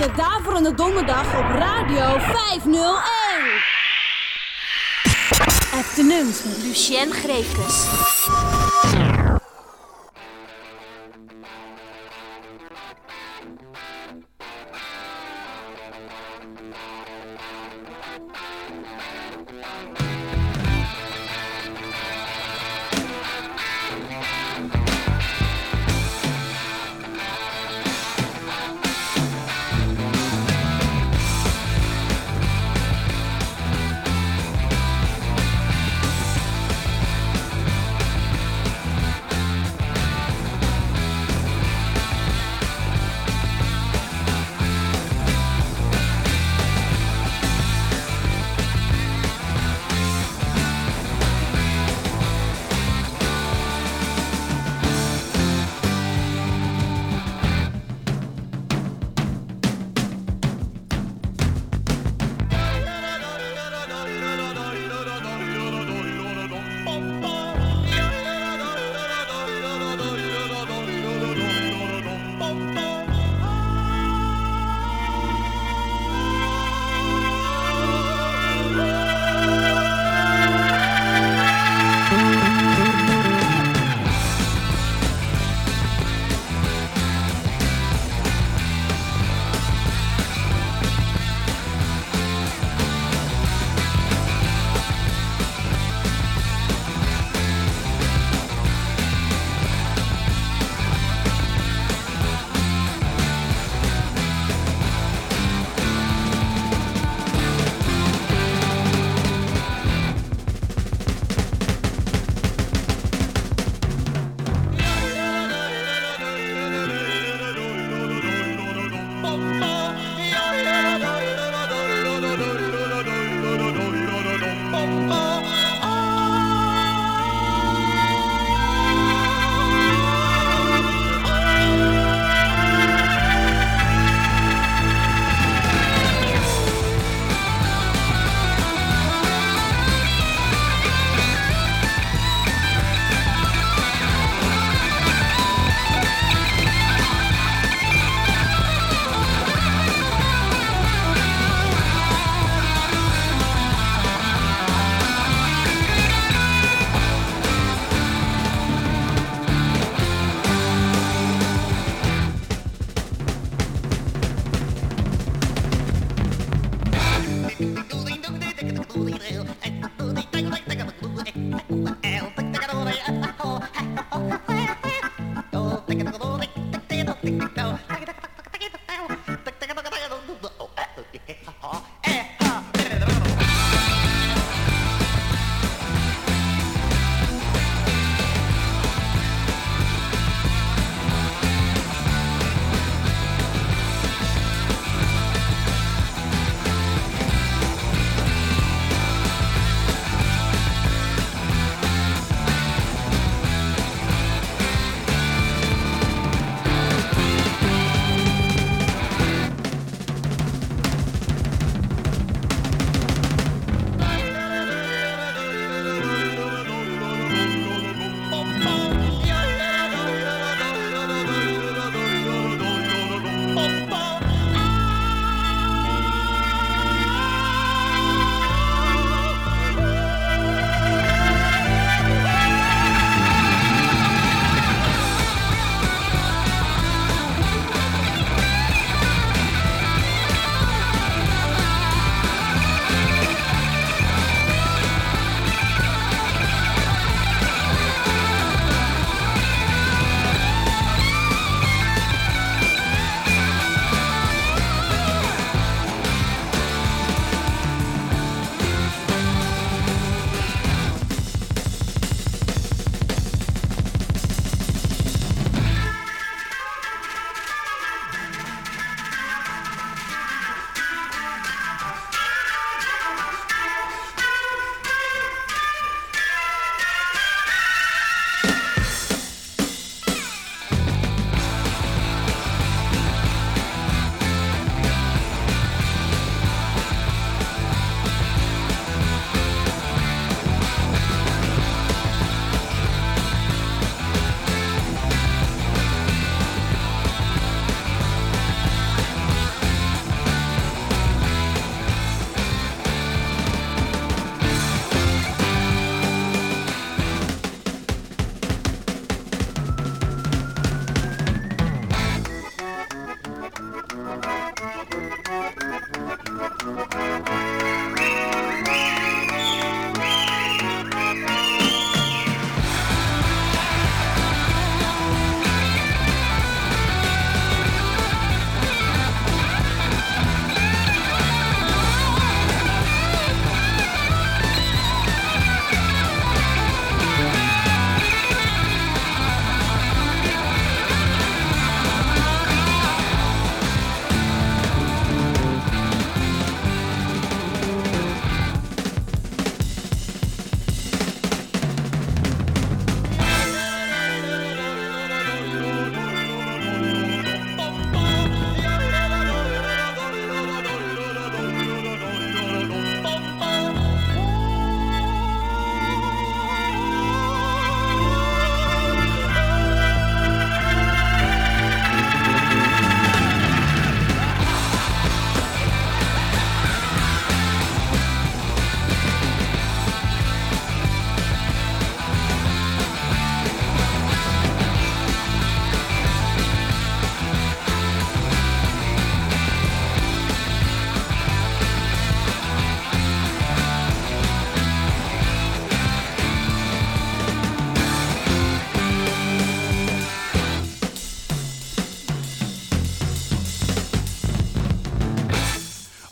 de Daverende Donderdag op Radio 501. Afternoons met Lucien Greefkes.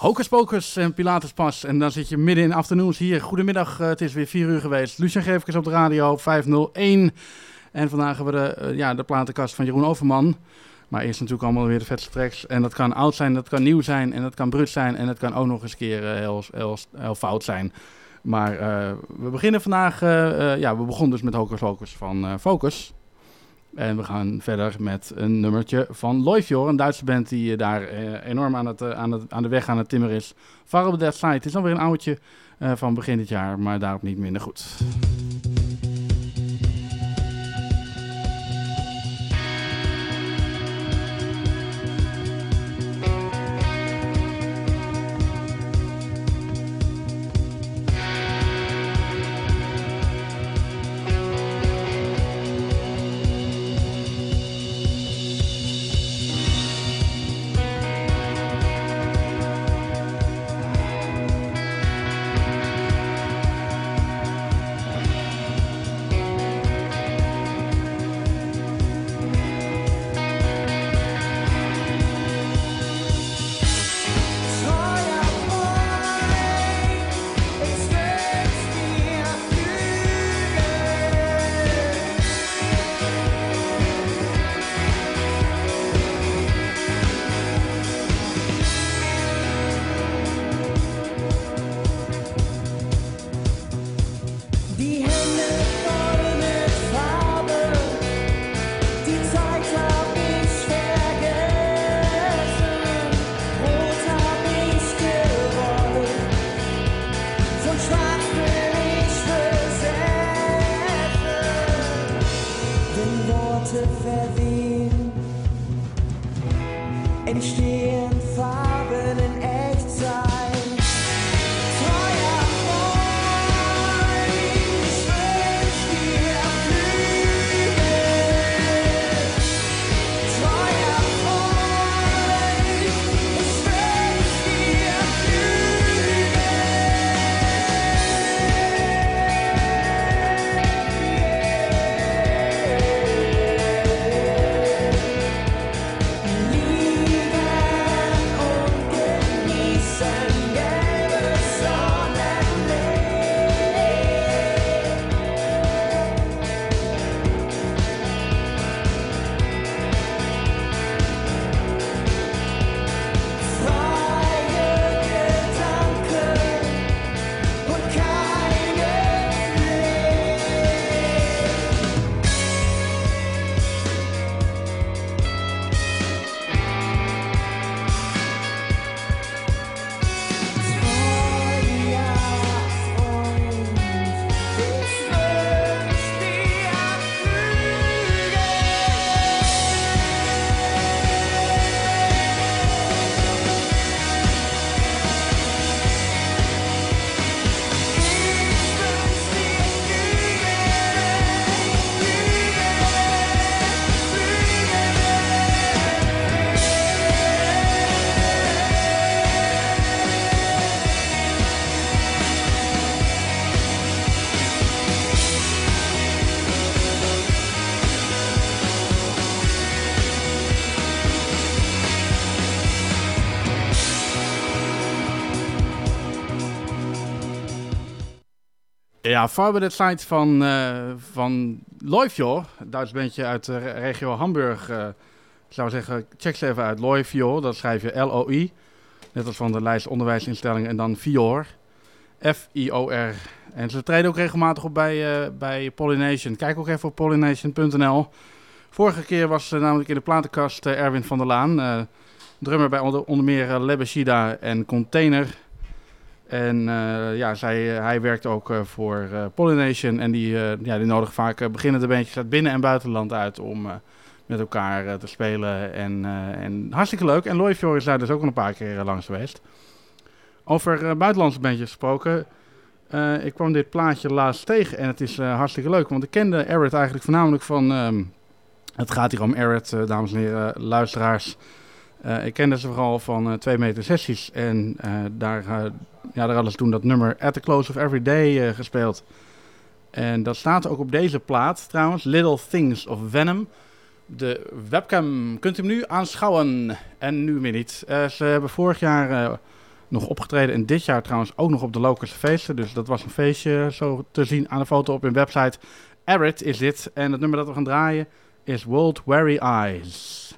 Hocus Pocus en Pilatus Pas. En dan zit je midden in afternoons hier. Goedemiddag, het is weer 4 uur geweest. Lucien Geefkes op de radio 501. En vandaag hebben we de, ja, de platenkast van Jeroen Overman. Maar eerst natuurlijk allemaal weer de vetste tracks. En dat kan oud zijn, dat kan nieuw zijn en dat kan brut zijn. En dat kan ook nog eens keer heel, heel, heel fout zijn. Maar uh, we beginnen vandaag, ja, we begonnen dus met Hocus Pocus van Focus. En we gaan verder met een nummertje van Loifjor, een Duitse band die daar enorm aan, het, aan, het, aan de weg aan het timmer is. Far Dead Side is dan weer een oudje van begin dit jaar, maar daarop niet minder goed. Ja, Farbe Site van, uh, van Loifjord, Duits bandje uit de regio Hamburg. Uh, ik zou zeggen, check ze even uit. Loifjord, dat schrijf je L-O-I. Net als van de lijst onderwijsinstellingen. En dan Fior, F-I-O-R. En ze treden ook regelmatig op bij, uh, bij Pollination. Kijk ook even op pollination.nl. Vorige keer was namelijk in de platenkast Erwin van der Laan. drummer bij onder, onder meer Lebeshida en Container... En uh, ja, zij, uh, hij werkt ook uh, voor Pollination. En die, ja, die nodigen vaak beginnende bandjes uit binnen- en buitenland uit om met elkaar te spelen. En, en hartstikke leuk. En Loifjord is daar dus ook al een paar keer langs geweest. Over buitenlandse bandjes gesproken. ik kwam dit plaatje laatst tegen en het is hartstikke leuk. Want ik kende Arid eigenlijk voornamelijk van... Um, het gaat hier om Arid, dames en heren, luisteraars... Eh, ik kende dus ze vooral van uh, twee meter sessies. En eh, daar, ja, daar hadden ze toen dat nummer At the Close of Every Day gespeeld. En dat staat ook op deze plaat trouwens. Little Things of Venom. De webcam kunt u hem nu aanschouwen. En nu weer niet. ze hebben vorig jaar nog opgetreden. En dit jaar trouwens ook nog op de locus feesten. Dus dat was een feestje zo te zien aan de foto op hun website. Arret is dit. En het nummer dat we gaan draaien is World Weary Eyes.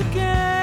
again.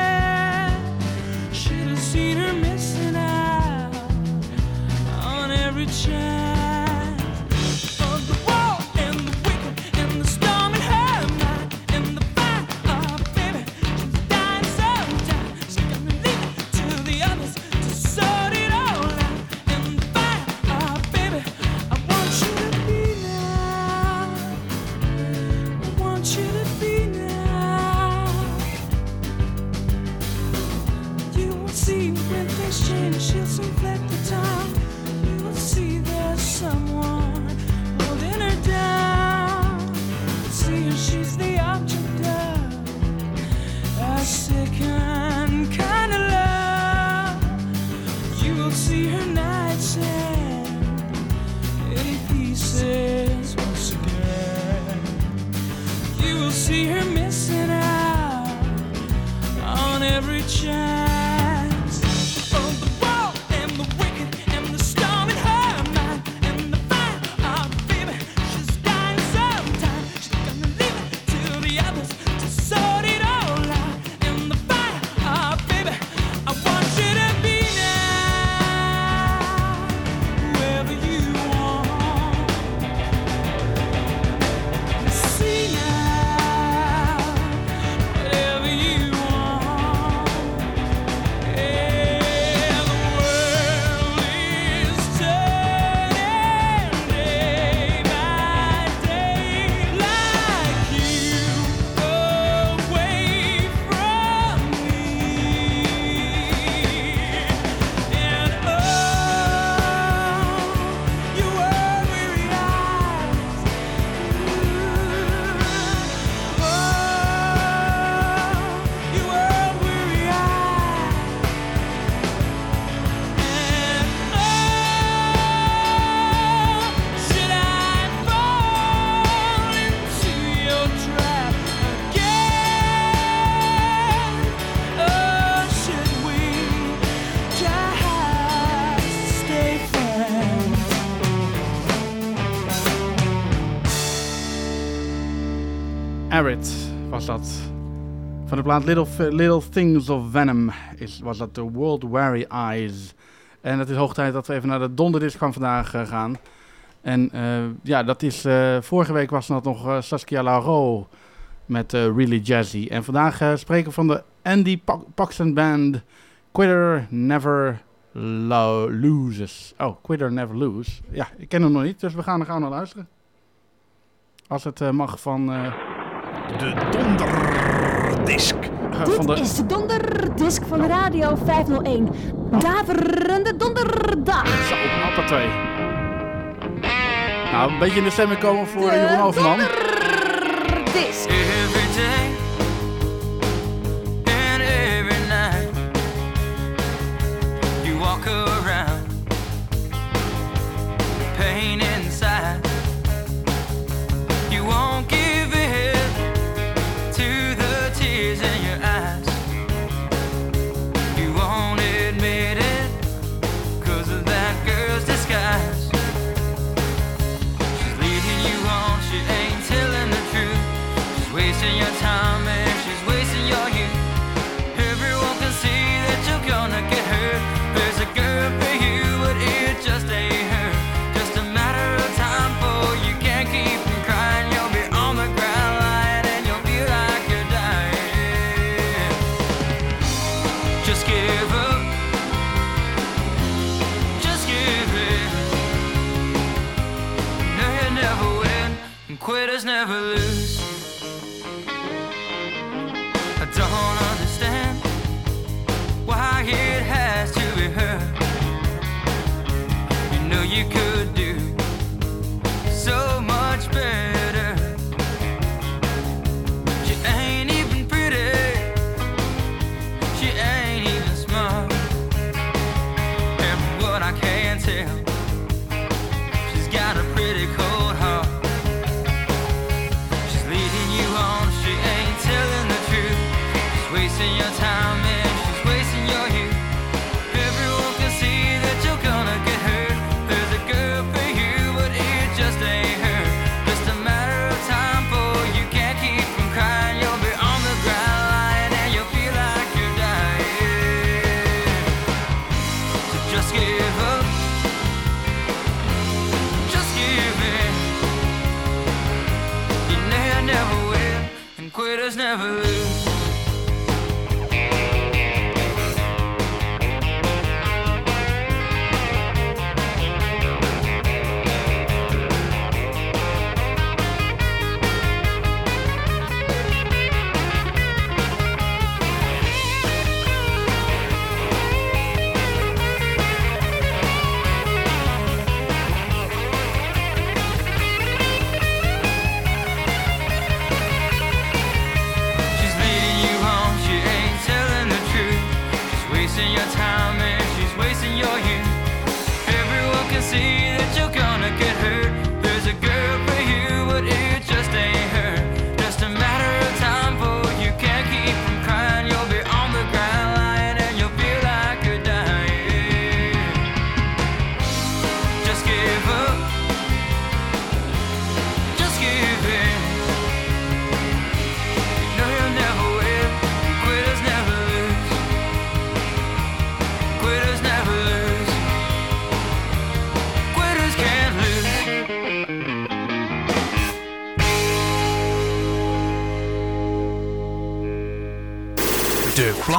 Van de plaat Little, Little Things of Venom is, was dat de World Weary Eyes. En het is hoog tijd dat we even naar de donderdisc van vandaag eh, gaan. En eh, ja, dat is, eh, vorige week was dat nog Saskia Laro met Really Jazzy. En vandaag spreken we van de Andy Paxton Band Quitter Never Loses. Oh, Quitter Never Lose. Ja, ik ken hem nog niet, dus we gaan er gauw naar luisteren. Als het mag van de donderdisk. Eh, Dit is de donderdisk van Radio 501. Daverende donderdag. Zo, appatee. Nou, een beetje in de stemming komen voor de Jeroen Overman. Donderdisk.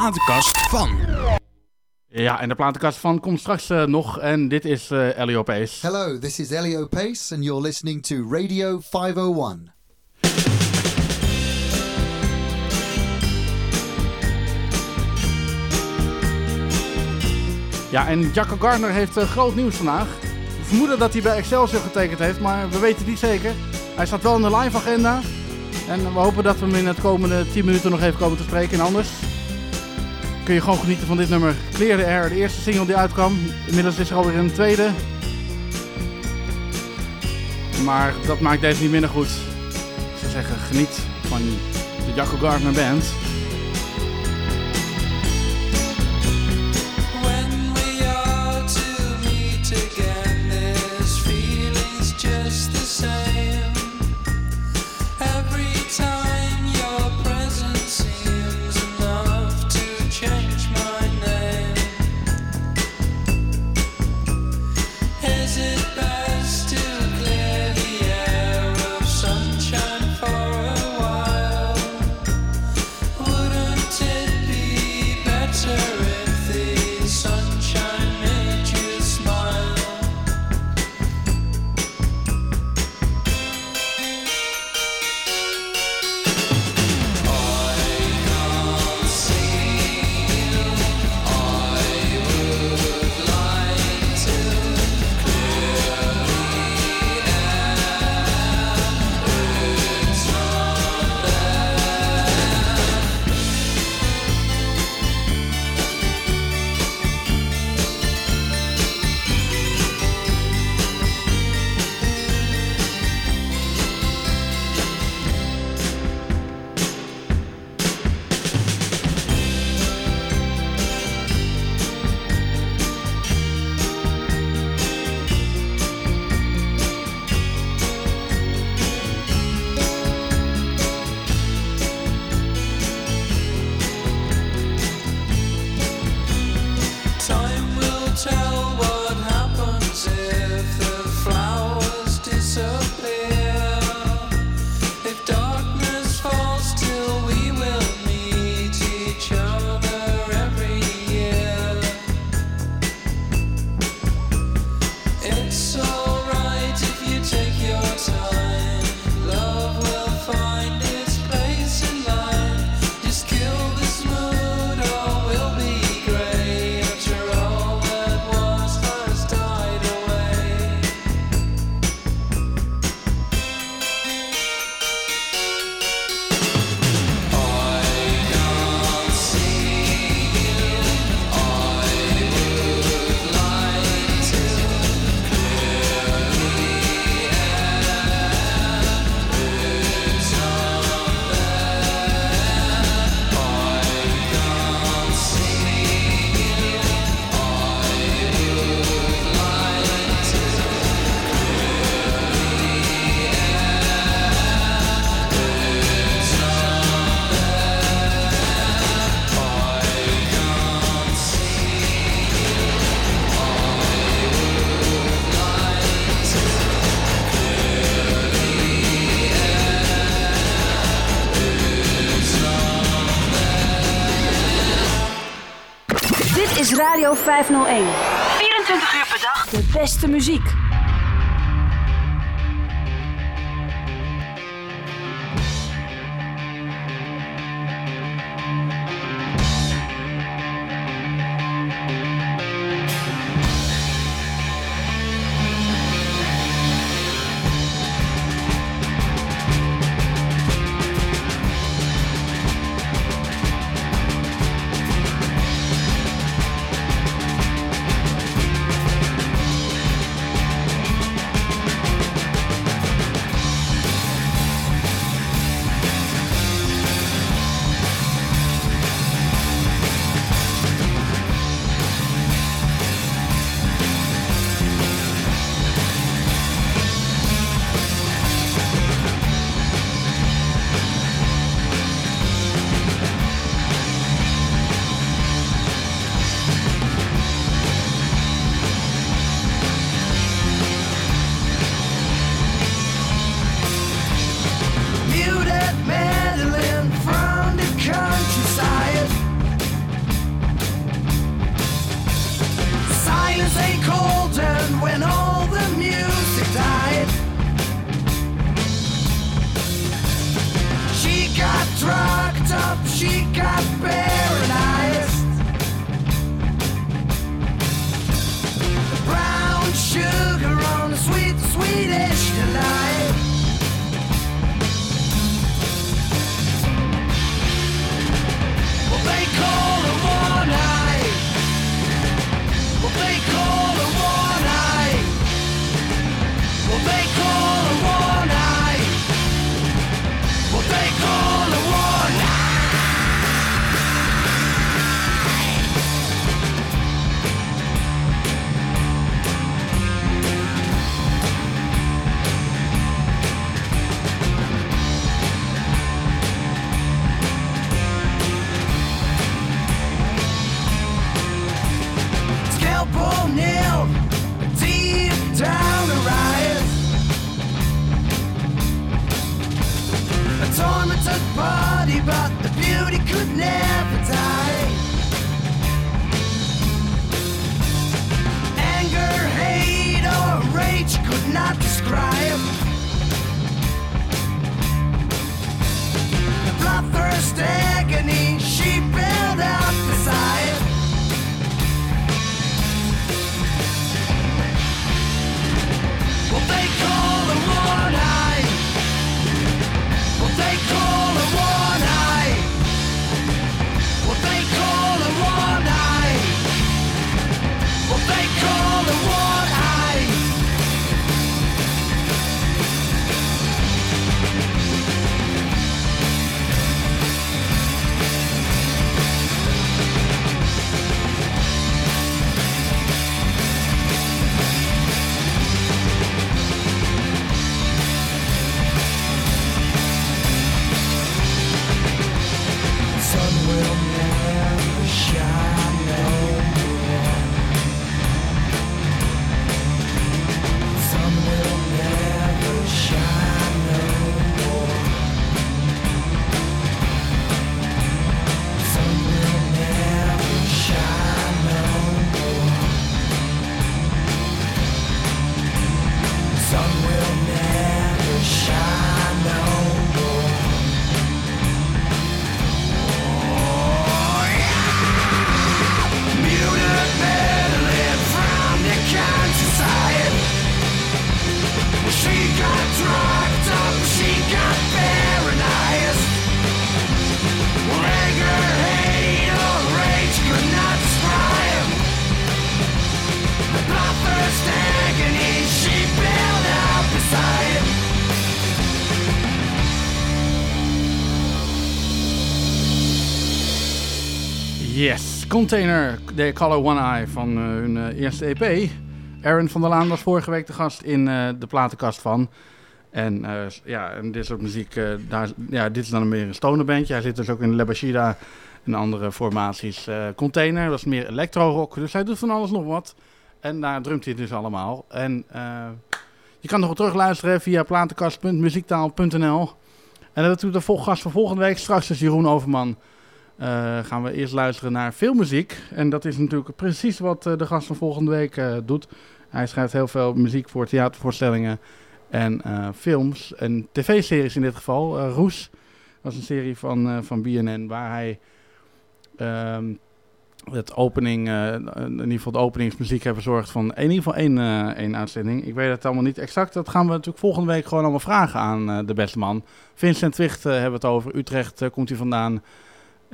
Platenkast van. Ja, en de platenkast van komt straks eh, nog. En dit is eh Elio Pace. Hello, this is Elio Pace, and you're listening to Radio 501. Ja, en Jacco Gardner heeft eh, groot nieuws vandaag. We vermoeden dat hij bij Excelsior getekend heeft, maar we weten het niet zeker. Hij staat wel in de live agenda. En we hopen dat we hem in het komende 10 minuten nog even komen te spreken. En anders kun je gewoon genieten van dit nummer Clear the Air, de eerste single die uitkwam. Inmiddels is er alweer een tweede. Maar dat maakt deze niet minder goed. Ik zou zeggen, geniet van de Jacco Gardner Band. 501. 24 uur per dag. De beste muziek. Container, de Color One Eye van eh, hun eh, eerste EP. Aaron van der Laan was vorige week de gast in eh, de platenkast van. En eh, ja, en dit soort muziek, daar, ja, dit is dan meer een stonerbandje. Hij zit dus ook in Lebashida en andere formaties. Container, dat is meer electro-rock, dus hij doet van alles nog wat. En daar drumt hij dus allemaal. En je kan nog wel terugluisteren via platenkast.muziektaal.nl. En dat doet de vol- gast van volgende week. Straks is Jeroen Overman eh, gaan we eerst luisteren naar filmmuziek. En dat is natuurlijk precies wat eh, de gast van volgende week eh, doet. Hij schrijft heel veel muziek voor theatervoorstellingen en films en tv-series in dit geval. Roes was een serie van, van BNN waar hij ehm, het opening, in ieder geval de openingsmuziek heeft verzorgd van in ieder geval één, één uitzending. Ik weet het allemaal niet exact. Dat gaan we natuurlijk volgende week gewoon allemaal vragen aan de beste man. Vincent Twicht hebben we het over. Utrecht komt hij vandaan.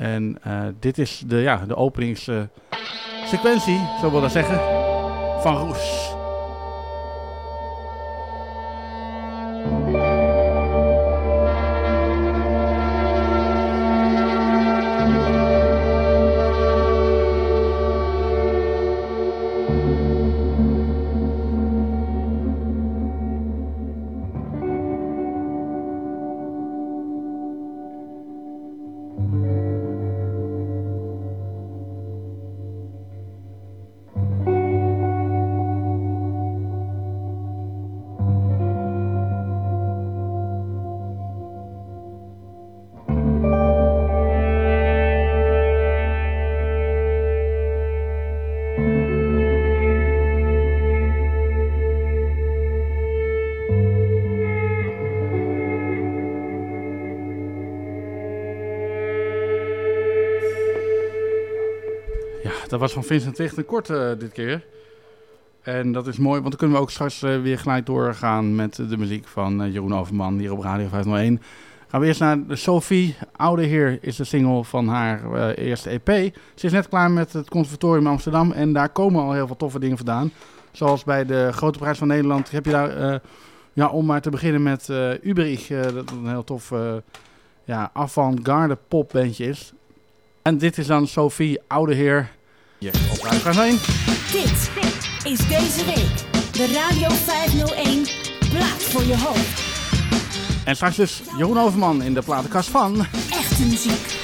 En eh, dit is de, ja, de openingssequentie, zo wil dat zeggen, van Roes. Was van Vincent Twicht een korte dit keer. En dat is mooi, want dan kunnen we ook straks eh, weer gelijk doorgaan met de muziek van eh, Jeroen Overman hier op Radio 501. Gaan we eerst naar de Sophie. Oude Heer is de single van haar eh, eerste EP. Ze is net klaar met het Conservatorium Amsterdam en daar komen al heel veel toffe dingen vandaan. Zoals bij de Grote Prijs van Nederland heb je daar, eh, ja, om maar te beginnen met eh Uberich, eh, dat een heel tof eh, ja, avant-garde popbandje is. En dit is dan Sophie Oude Heer. Hier op Radio 501. Dit is deze week de Radio 501 Plaat voor je hoofd. En straks dus Jeroen Overman in de platenkast van... Echte muziek.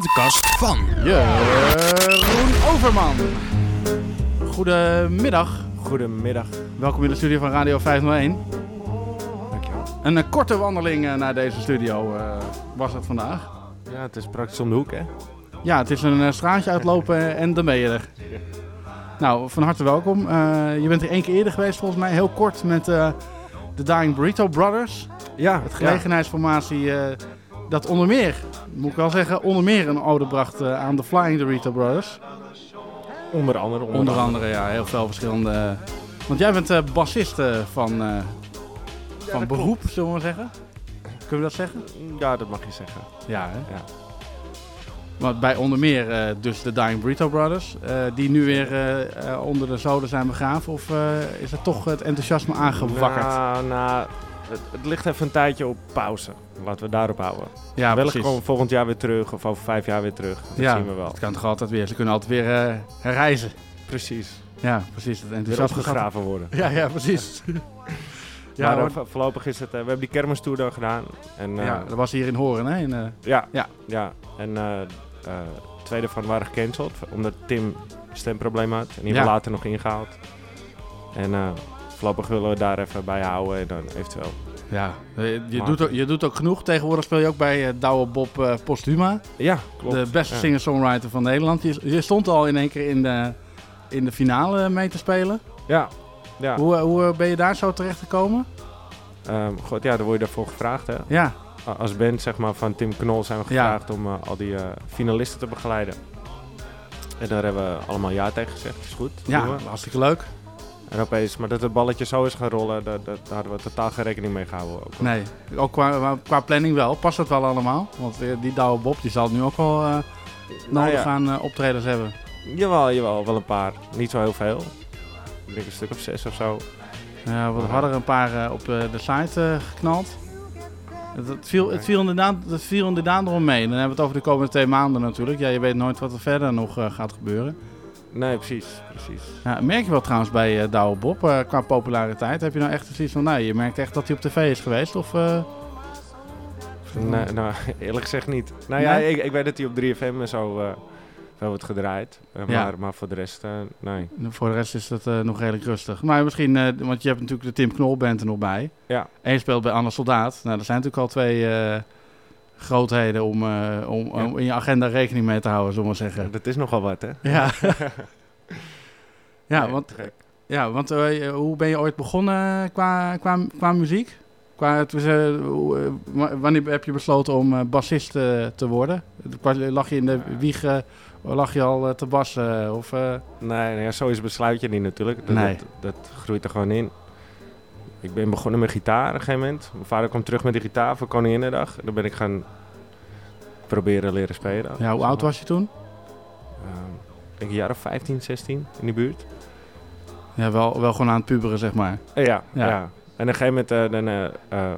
Platenkast van. Jeroen Overman. Goedemiddag. Goedemiddag. Welkom in de studio van Radio 501. Dankjewel. Een eh, korte wandeling eh, naar deze studio eh, was het vandaag. Ja, het is praktisch om de hoek, hè? Ja, het is een straatje uitlopen en dan ben je er. Nou, van harte welkom. Je bent er één keer eerder geweest volgens mij, heel kort met de Dying Burrito Brothers. Ja, Het gelegenheidsformatie dat onder meer, moet ik wel zeggen, onder meer een ode bracht eh, aan de Flying Burrito Brothers. onder andere. Onder, Onder andere, ja, heel veel verschillende... Want jij bent eh bassist eh, van, eh, van beroep, zullen we maar zeggen. Kunnen we dat zeggen? Ja, dat mag je zeggen. Ja, hè? Ja. Want bij onder meer eh, dus de Dying Burrito Brothers, eh, die nu weer eh, eh, onder de zoden zijn begraven. Of eh, is er toch het enthousiasme aangewakkerd? Nou, nou, het, het ligt even een tijdje op pauze. Laten we daarop houden. ja, Wellicht precies. komen we volgend jaar weer terug of over vijf jaar weer terug. Dat ja, zien we wel. het kan toch altijd weer. Ze kunnen altijd weer eh, herreizen. Precies. Ja, precies. Enthousiasme gaat- opgegraven worden. Ja, ja, precies. Ja, ja, maar hoor. vo- voorlopig is het... eh, we hebben die kermistour dan gedaan. En, eh, ja, dat was hier in Horen, hè? In, eh, Ja, Ja. ja. En eh eh, twee daarvan waren gecanceld, omdat Tim stemprobleem had. En die hebben Ja. later nog ingehaald. En eh, voorlopig willen we daar even bij houden en dan eventueel. ja. Je, doet ook, je doet ook genoeg. Tegenwoordig speel je ook bij eh Douwe Bob eh, Postuma. Ja, klopt. De beste Ja. singer-songwriter van Nederland. Je, je stond al in één keer in de, in de finale mee te spelen. Ja, ja. Hoe, eh, hoe ben je daar zo terecht gekomen? Goed, ja, daar word je daarvoor gevraagd. Hè. Ja, Als band zeg maar, van Tim Knol zijn we Ja. gevraagd om al die finalisten te begeleiden. En daar hebben we allemaal ja tegen gezegd. Is goed. ja hartstikke leuk. En opeens, maar dat het balletje zo is gaan rollen, daar, hadden we totaal geen rekening mee gehouden. Ook. Nee, ook qua, qua planning wel. Past dat wel allemaal? Want eh, die Douwe Bob die zal nu ook wel eh nodig ja. aan eh, optredens hebben. Jawel, jawel, wel een paar. Niet zo heel veel. Ik denk een stuk of zes of zo. Ja, we hadden er een paar op de site geknald. Het, het, viel, het, viel inderdaad, het viel inderdaad erom mee. Dan hebben we het over de komende twee maanden natuurlijk. Ja, je weet nooit wat er verder nog gaat gebeuren. Nee, precies, precies. Ja, merk je wel trouwens bij uh, Douwe Bob eh, qua populariteit? Heb je nou echt zoiets van, nou, je merkt echt dat hij op tv is geweest? Of, eh, Nee, nou, eerlijk gezegd niet. Nou ja, ik, ik weet dat hij op 3FM en zo eh wel wordt gedraaid. Eh, Ja. maar, maar voor de rest, eh, nee. Voor de rest is het eh, nog redelijk rustig. Maar misschien, eh, want je hebt natuurlijk de Tim Knol band er nog bij. Ja. En je speelt bij Anne Soldaat. Nou, dat zijn natuurlijk al twee eh, grootheden om, eh, om, Ja. om in je agenda rekening mee te houden, zullen we zeggen. Dat is nogal wat, hè? Ja. ja, Nee, want, gek. ja, want eh, hoe ben je ooit begonnen qua, qua, qua muziek? Qua, het was, eh, hoe, eh, wa- wanneer heb je besloten om eh, bassist eh, te worden? Lag je in de wieg, eh, lag je al eh, te bassen? Of, eh, Nee, nou ja, zo is besluit je niet natuurlijk. Dat, Nee. dat, dat groeit er gewoon in. Ik ben begonnen met gitaar op een gegeven moment. Mijn vader kwam terug met de gitaar voor Koninginnedag. En dan ben ik gaan proberen leren spelen. ja, hoe oud was je toen? Ehm, ik denk een jaar of 15, 16 in die buurt. Ja, wel, wel gewoon aan het puberen, zeg maar. Eh, ja, Ja. ja. En op een gegeven moment eh, dan, eh,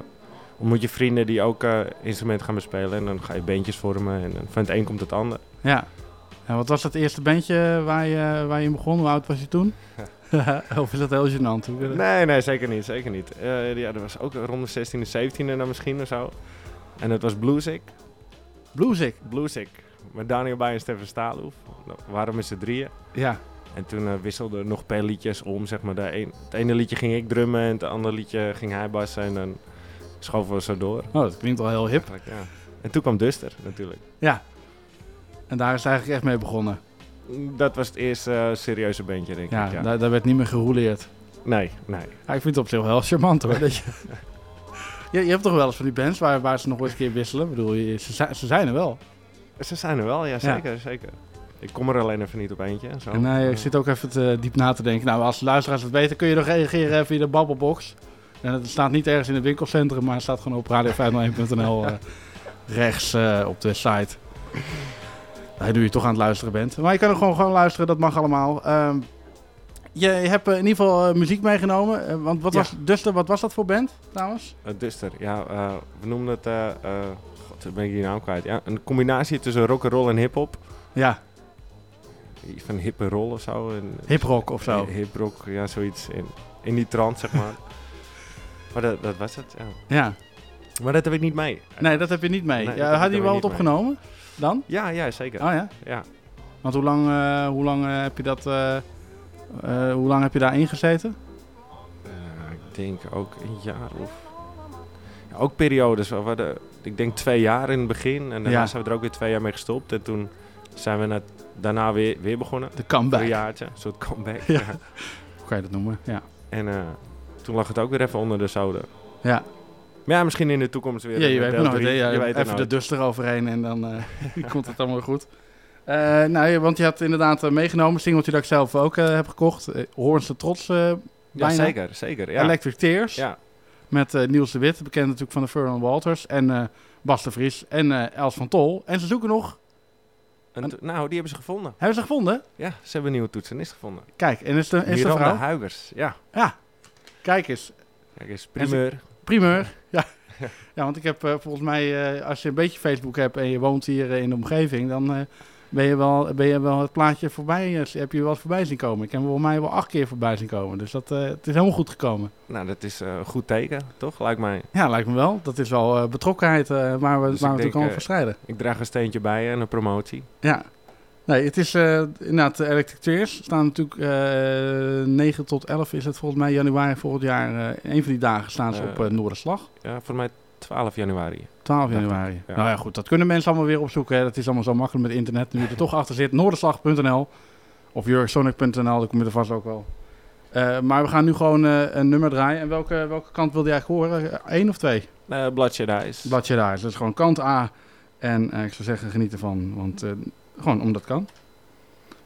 ontmoet je vrienden die ook instrumenten gaan bespelen. En dan ga je bandjes vormen. En van het een komt het ander. Ja. ja. Wat was het eerste bandje waar je, waar je in begon? Hoe oud was je toen? of is dat heel gênant? Hoe- Nee, nee, zeker niet. Zeker niet. Eh, ja, dat was ook rond de 16e, 17e dan misschien of zo. En dat was Bluesick. Bluesick. Bluesick. Met Daniel bij en Stefan Staalhoef. Waren met z'n drieën. Ja. En toen eh, wisselden nog per liedjes om. Zeg maar, de een, het ene liedje ging ik drummen en het andere liedje ging hij bassen. En dan schoven we zo door. Oh, dat klinkt wel heel hip. Ja. En toen kwam Duster natuurlijk. Ja. En daar is het eigenlijk echt mee begonnen. Dat was het eerste eh, serieuze bandje, denk Ja, ik. Ja. Daar, daar werd niet meer gerouleerd. Nee, nee. Ja, ik vind het op zich wel charmant hoor. dat je... je, je hebt toch wel eens van die bands waar, waar ze nog eens een keer wisselen? Ik bedoel, je- ze, zijn- ze zijn er wel. Ze zijn er wel, ja, zeker, zeker. Ik kom er alleen even niet op eentje. en Zo. En nee, ik zit ook even te diep na te denken. Nou, als luisteraars het weten, kun je nog reageren via de babbelbox. En het staat niet ergens in het winkelcentrum, maar het staat gewoon op radio501.nl eh, rechts eh, op de site. Nou, nu je toch aan het luisteren bent. Maar je kan er gewoon, gewoon luisteren, dat mag allemaal. Ehm, je, hebt eh, in ieder geval eh, muziek meegenomen. eh, want wat Ja. was Duster, wat was dat voor band trouwens? Duster, ja, we noemen het, god, ben ik die naam kwijt. Ja, een combinatie tussen rock'n'roll en hip-hop. Ja, Van hip en roll of zo. Hiprock of zo. Hip rock, ja, zoiets in, in die trant, zeg maar. maar dat, dat was het, ja. Ja. Maar dat heb ik niet mee. Nee, dat heb je niet mee. Nee, ja, had je wel wat mee. Dan? Ja, ja, zeker. Oh ja? Ja. Want hoe lang, eh, hoe lang eh, heb je dat... eh, eh, hoe lang heb je daar ingezeten? Eh, ik denk ook een jaar of... Ja, ook periodes. We hadden, ik denk twee jaar in het begin. En daarna Ja. zijn we er ook weer twee jaar mee gestopt. En toen zijn we net, daarna weer, weer begonnen. De comeback. een jaartje. Een soort comeback. Ja. Hoe kan je dat noemen? Ja. En eh, toen lag het ook weer even onder de zoden. Ja, Maar ja, misschien in de toekomst weer. ja je een weet deel maar nooit. drie. hè? Ja, Je weet het even de dust eroverheen en dan eh, komt het allemaal goed. Eh nou, want je had inderdaad eh, meegenomen, een singeltje dat ik zelf ook eh, heb gekocht. Uh, Hoornse Trots, eh Ja, bijna. zeker. zeker ja. Electric Tears. Ja. Met eh, Niels de Wit, bekend natuurlijk van de Furlan Walters. En eh, Bas de Vries en eh, Els van Tol. En ze zoeken nog... En t- nou, die hebben ze gevonden. Hebben ze gevonden? Ja, ze hebben een nieuwe toetsenist gevonden. Kijk, en is de, is de vrouw? Huibers. Ja. Ja, kijk eens. Kijk eens, En ze- primeur. Ja. ja, want ik heb eh, volgens mij, eh, als je een beetje Facebook hebt en je woont hier in de omgeving, dan eh, ben, je wel, ben je wel het plaatje voorbij, heb je wel voorbij zien komen. Ik heb voor mij wel acht keer voorbij zien komen. Dus dat, het is helemaal goed gekomen. Nou, dat is een goed teken, toch? Lijkt mij. Ja, lijkt me wel. Dat is wel betrokkenheid waar we, Dus waar we natuurlijk allemaal voor strijden. Ik draag een steentje bij en een promotie. Ja. Nee, het is eh inderdaad de Electric Tears. Staan natuurlijk eh 9 tot 11 is het volgens mij januari volgend jaar. eh een van die dagen staan ze op Noorderslag. Ja, voor mij 12 januari. 12 dacht ik, januari. ja. Nou ja, goed. Dat kunnen mensen allemaal weer opzoeken. Hè. Dat is allemaal zo makkelijk met internet. Nu je er toch achter zit. Noorderslag.nl of jurgsonic.nl. Daar kom je er vast ook wel. Maar we gaan nu gewoon een nummer draaien. En welke, welke kant wilde eigenlijk horen? Eén of twee? Uh, Bloodshed Eyes. Bladje daar. Dus dat is gewoon kant A. En ik zou zeggen, geniet ervan. Want gewoon omdat het kan.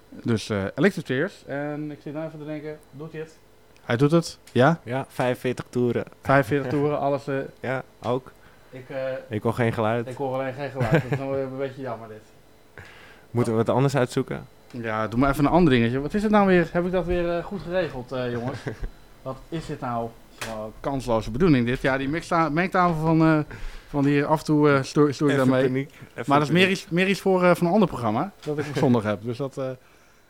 Dus Electric Tears. En ik zit nou even te denken, doet hij het? Hij doet het. Ja? Ja, 45 toeren. 45 toeren, alles. eh, Ja, ook. ik, eh, Ik wil geen geluid. ik hoor alleen geen geluid. dat is een beetje jammer dit. Moeten we wat anders uitzoeken? Ja, doe maar even een ander dingetje. Wat is het nou weer? Heb ik dat weer goed geregeld, jongens? Wat is dit nou? Kansloze bedoeling dit. Ja, die mixta- mengtafel van, van hier af en toe eh stoor, Even daarmee. paniek. Maar dat is meer iets, meer iets voor, eh, van een ander programma. Dat ik op zondag heb. Dus dat... eh,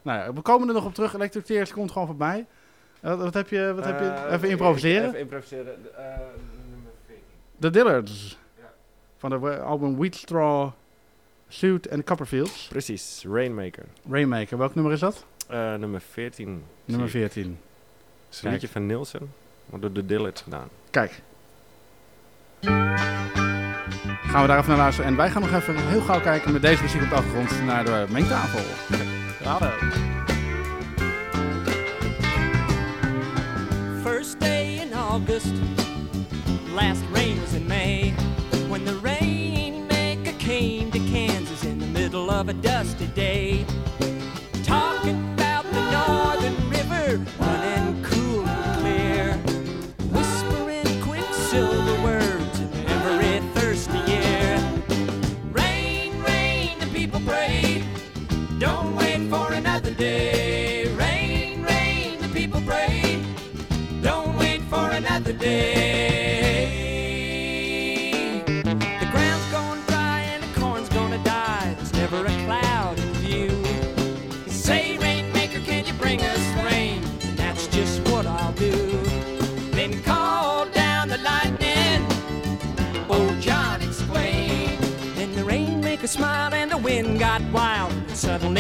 nou ja, we komen er nog op terug. Electric Tears komt gewoon voorbij. Wat, wat heb je? Wat heb je? Even improviseren. Even improviseren. Nummer 14. De Dillards. Ja. Van de album Wheat Straw Suit and Copperfields. Precies, Rainmaker. Rainmaker. Welk nummer is dat? Nummer 14. Nummer zie ik. 14. Het is een liedje van Nielsen. Wordt door de Dillards gedaan. Kijk. Gaan we daar even naar luisteren. En wij gaan nog even heel gauw kijken met deze muziek op de achtergrond naar de mengtafel. Hallo. First day in August, last rain was in May. When the rainmaker came to Kansas in the middle of a dusty day.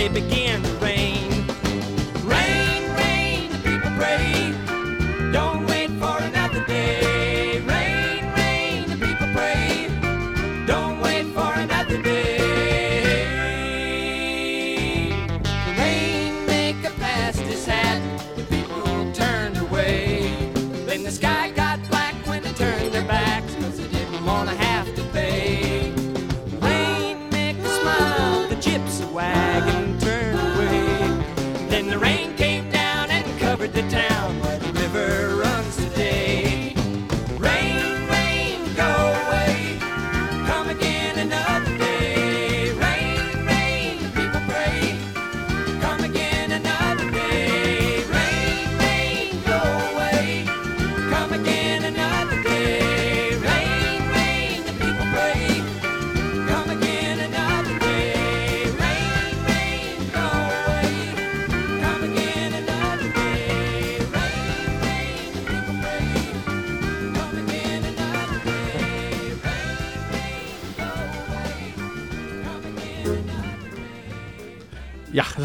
And suddenly began to rain. Rain,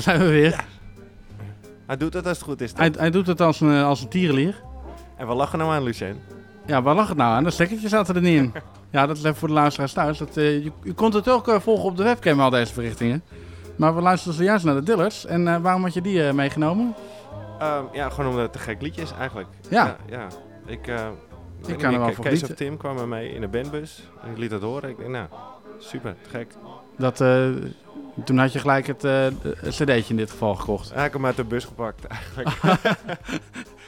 zijn we weer. Hij doet het als het goed is, toch? Hij, hij doet het als een, eh, als een tierenlier. En we lachen nou aan, Lucien. Ja, waar lag het nou aan? De stekkertjes zaten er niet in. Ja, dat is even voor de luisteraars thuis. Dat, eh, je, je kon het ook eh, volgen op de webcam, al deze verrichtingen. Maar we luisterden zojuist naar de Dillers. En waarom had je die meegenomen? Ehm, ja, gewoon omdat het een gek liedje is eigenlijk. Ja. ja, Ik, weet niet kan er wel voor Kees of. Tim kwamen mee in de bandbus. En ik liet dat horen. Ik denk, nou, super, gek. Dat, toen had je gelijk het eh, het cd'tje in dit geval gekocht. Hij heb ik hem uit de bus gepakt eigenlijk.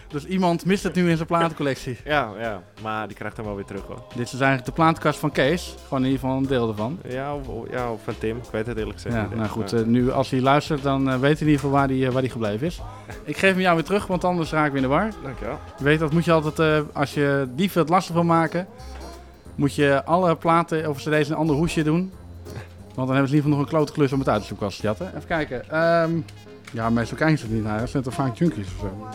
Dus iemand mist het nu in zijn platencollectie. ja, ja, maar die krijgt hem wel weer terug hoor. Dit is eigenlijk de plaatkast van Kees. Gewoon in ieder geval een deel ervan. Ja, of, ja, of van Tim. Ik weet het eerlijk gezegd Ja, niet. nou goed, eh, nu als hij luistert, dan eh, weet hij in ieder geval waar hij waar die gebleven is. Ik geef hem jou weer terug, want anders raak ik weer in de war. Dankjewel. Je weet, dat moet je altijd, als je dieven het lastig wil maken, moet je alle platen of cd's in een ander hoesje doen. Want dan hebben ieder geval nog een klote klus om het uit te jatten. Even kijken. Ehm, ja, meestal kijken ze het niet naar. Dat zijn toch vaak junkies of zo.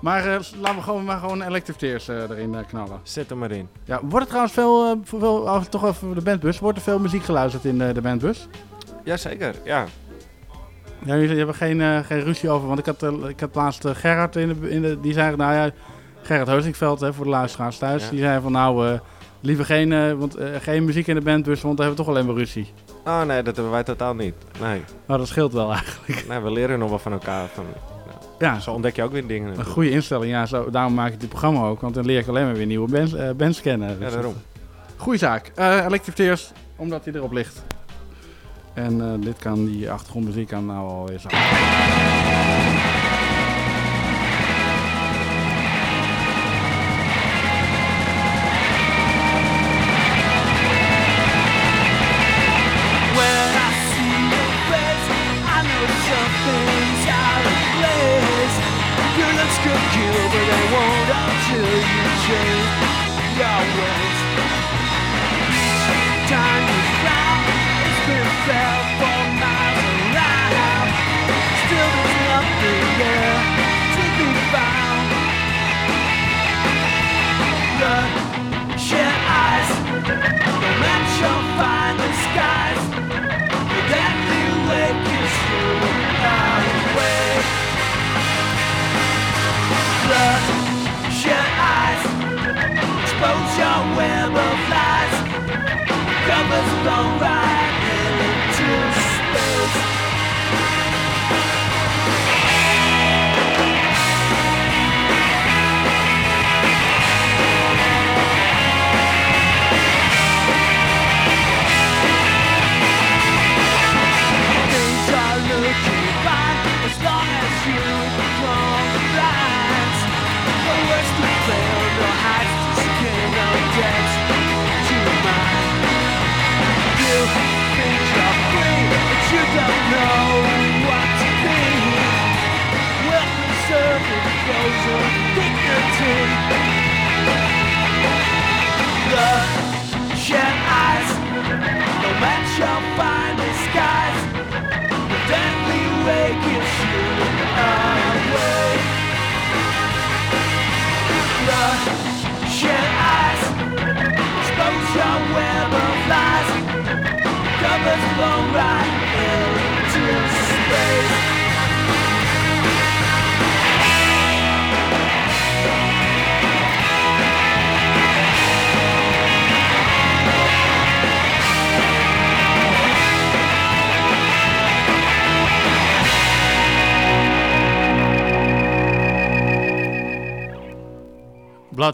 Maar eh, laten we gewoon, maar gewoon Tears eh, erin eh, knallen. Zet hem maar in. Ja, wordt er trouwens veel, veel toch over de bandbus, wordt er veel muziek geluisterd in de bandbus? Jazeker, ja. Ja, jullie hebben geen, geen ruzie over, want ik had, ik had laatst Gerard in de, in de, die zei, nou ja, Gerard Heusingveld hè, voor de luisteraars thuis, Ja. die zei van nou, liever geen, eh, want, eh, geen muziek in de bandbus, want dan hebben we toch alleen maar ruzie. Oh nee, dat hebben wij totaal niet. Nee, Nou, dat scheelt wel eigenlijk. nee we leren nog wel van elkaar. Van, Ja, zo ontdek je ook weer dingen. een natuurlijk. goede instelling, ja, zo, daarom maak ik dit programma ook, want dan leer ik alleen maar weer nieuwe bands, eh, bands kennen. Ja, Dus daarom. Goeie zaak. Eh Electric Tears, omdat hij erop ligt. En dit kan die achtergrondmuziek aan nou alweer zo.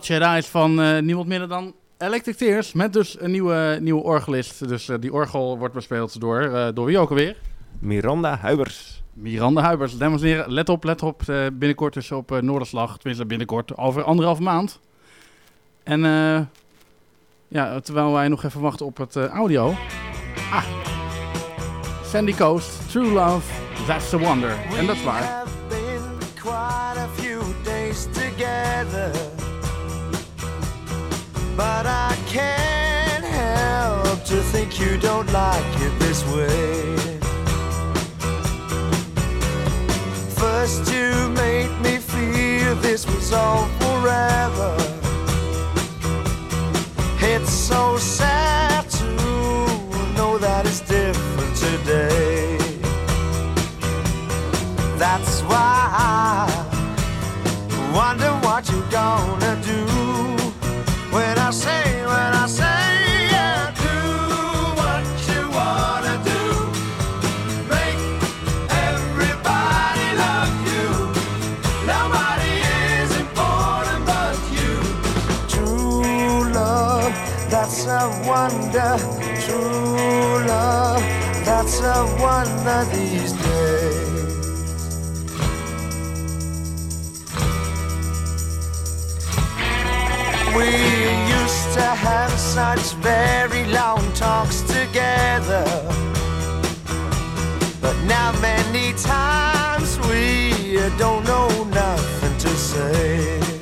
Bloodshed Eyes van eh, niemand minder dan Electric Tears. Met dus een nieuwe, nieuwe orgelist. Dus eh, die orgel wordt bespeeld door, eh, door wie ook alweer? Miranda Huibers. Miranda Huibers. Dames en heren, let op, let op. binnenkort dus op Noorderslag. Tenminste, binnenkort. Over anderhalf maand. En ja, terwijl wij nog even wachten op het audio. Ah. Sandy Coast, True Love, That's the Wonder. En dat is waar. But I can't help to think you don't like it this way. Such very long talks together. But now many times we don't know nothing to say.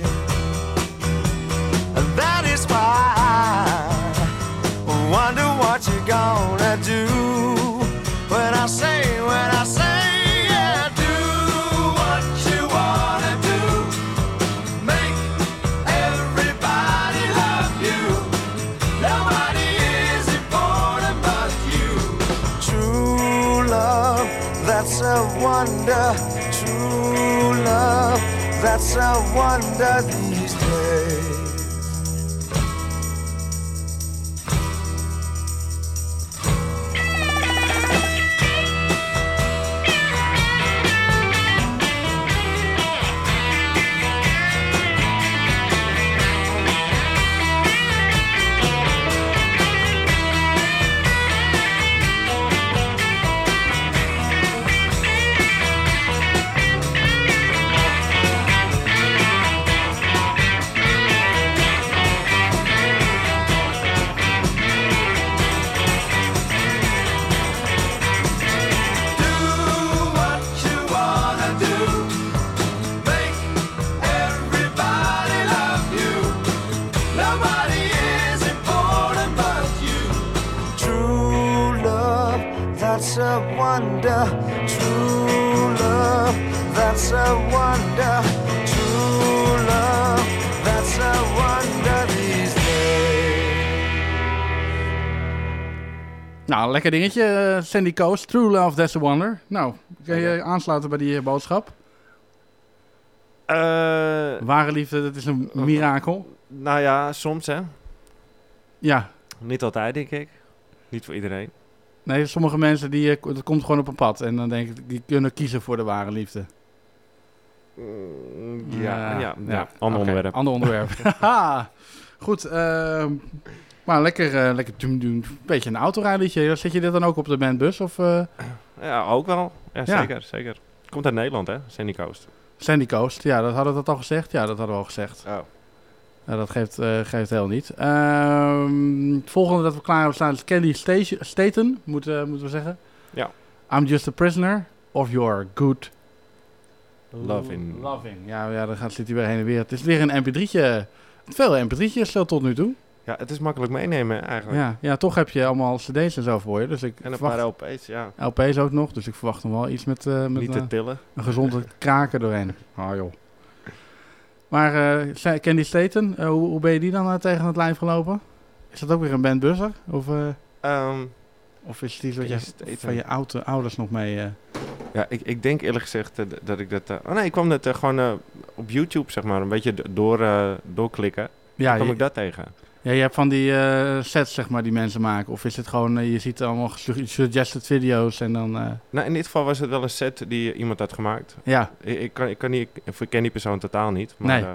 That's a Nou, lekker dingetje. eh, Sandy Coast, True Love, That's a Wonder. Nou, kun je aansluiten bij die eh, boodschap? Eh, Ware liefde, dat is een mirakel. nou ja, soms hè. Ja, Niet altijd, denk ik. Niet voor iedereen. nee, sommige mensen, die, eh, dat komt gewoon op een pad. En dan denk ik, die kunnen kiezen voor de ware liefde. Mm, Ja, ja, ja, ander oké, onderwerp. Ander onderwerp. Haha. Goed, ehm, maar lekker, eh, lekker doen, doen. Een beetje een autorijdertje. Zet je dit dan ook op de bandbus? Of eh, Ja, ook wel. Ja, Ja. zeker, zeker. Komt uit Nederland, hè? Sandy Coast. Sandy Coast? Ja, dat hadden we dat al gezegd. Ja, dat hadden we al gezegd. Oh. Ja, dat geeft, eh, geeft heel niet. Ehm, het volgende dat we klaar hebben staan is Kelly Sta- Staten, moeten, moeten we zeggen. Ja. I'm just a prisoner of your good Loving. loving. Ja, ja dan gaat, zit hij weer heen en weer. Het is weer een mp3'tje. Veel mp3'tjes zo tot nu toe. Ja, het is makkelijk meenemen eigenlijk. Ja, ja, toch heb je allemaal cd's en zo voor je. Dus ik En een paar LP's, ja. LP's ook nog. Dus ik verwacht nog wel iets met, eh, met Niet een, te tillen. een gezonde kraker doorheen. Ah joh. Maar eh, zij- Candy Staten, eh, hoe, hoe ben je die dan eh, tegen het lijf gelopen? Is dat ook weer een bandbusser? Of, eh, Ehm, of is het iets wat je van je oude, ouders nog mee... eh, ja, ik, ik denk eerlijk gezegd eh, dat ik dat... eh, oh nee, ik kwam dat eh, gewoon eh, op YouTube, zeg maar, een beetje door, eh, doorklikken. ja, kwam ik dat tegen. Ja, je hebt van die eh, sets, zeg maar, die mensen maken. Of is het gewoon, eh, je ziet allemaal suggested video's en dan... eh, Nou, in dit geval was het wel een set die iemand had gemaakt. ja, Ik, ik, kan, ik, kan niet, ik ken die persoon totaal niet, maar Nee. die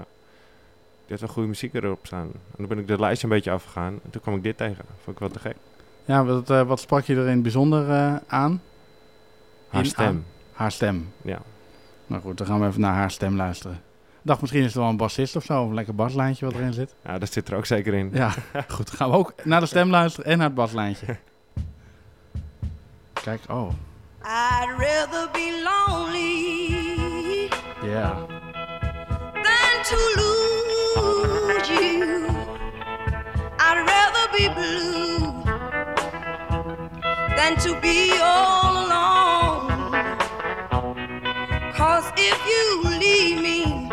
had wel goede muziek erop staan. En dan ben ik de lijst een beetje afgegaan en toen kwam ik dit tegen. Vond ik wel te gek. ja wat, wat sprak je er in het bijzonder aan? Haar In- stem, aan- Haar stem. ja. Nou goed, dan gaan we even naar haar stem luisteren. Ik dacht, misschien is het wel een bassist of zo. Of een lekker baslijntje wat erin zit. Ja, dat zit er ook zeker in. Ja, goed. Dan gaan we ook naar de stem luisteren en naar het baslijntje. Kijk, oh. I'd rather be lonely Ja. than to lose you. I'd rather be blue than to be all alone. Cause if you leave me,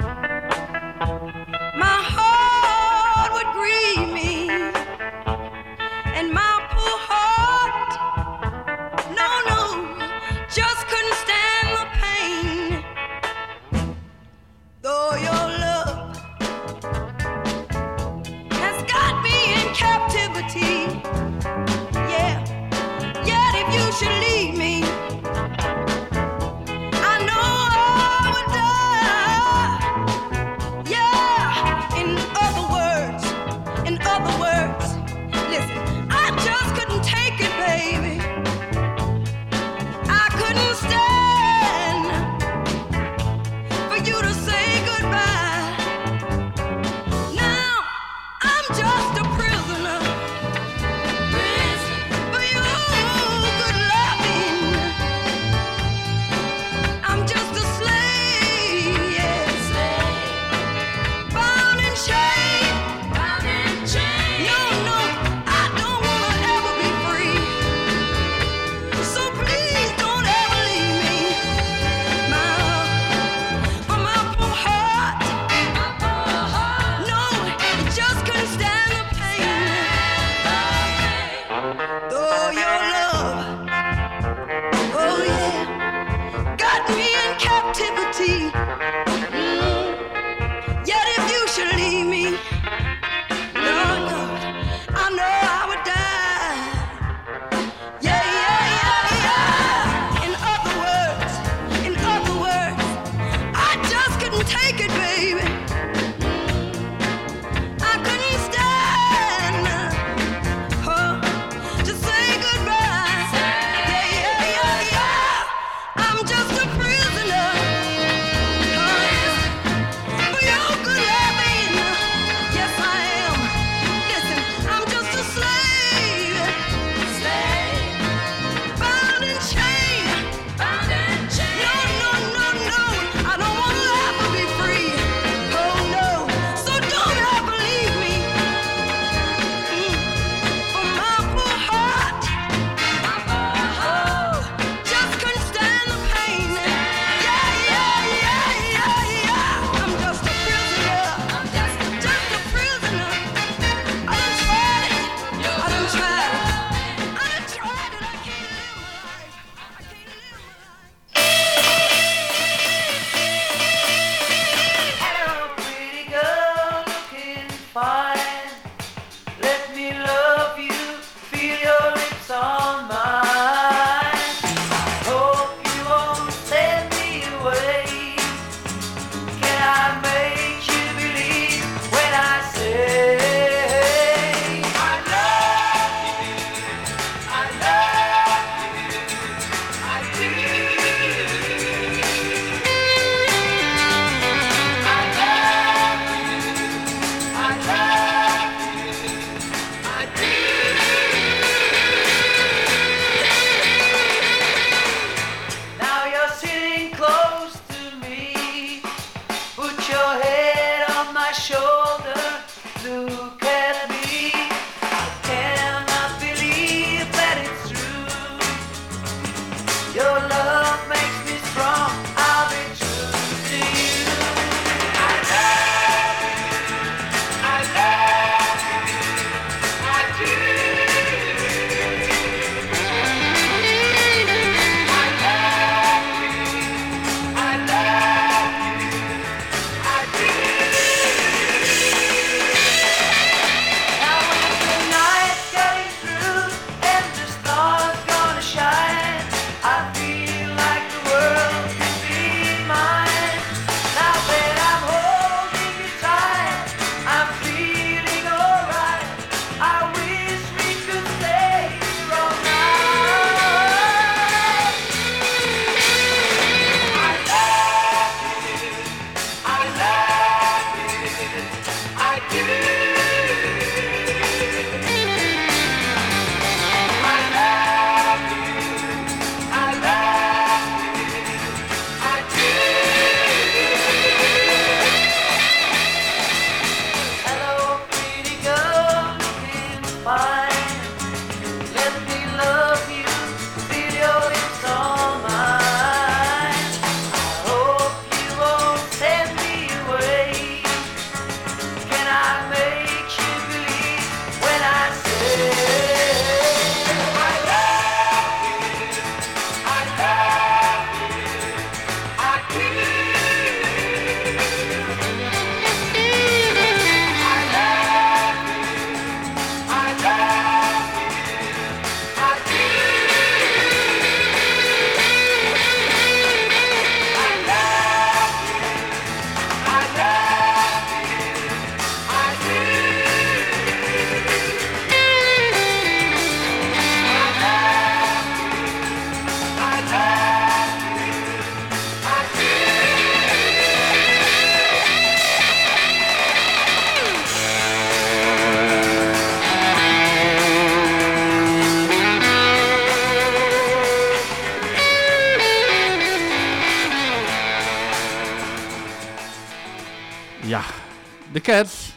The Cats.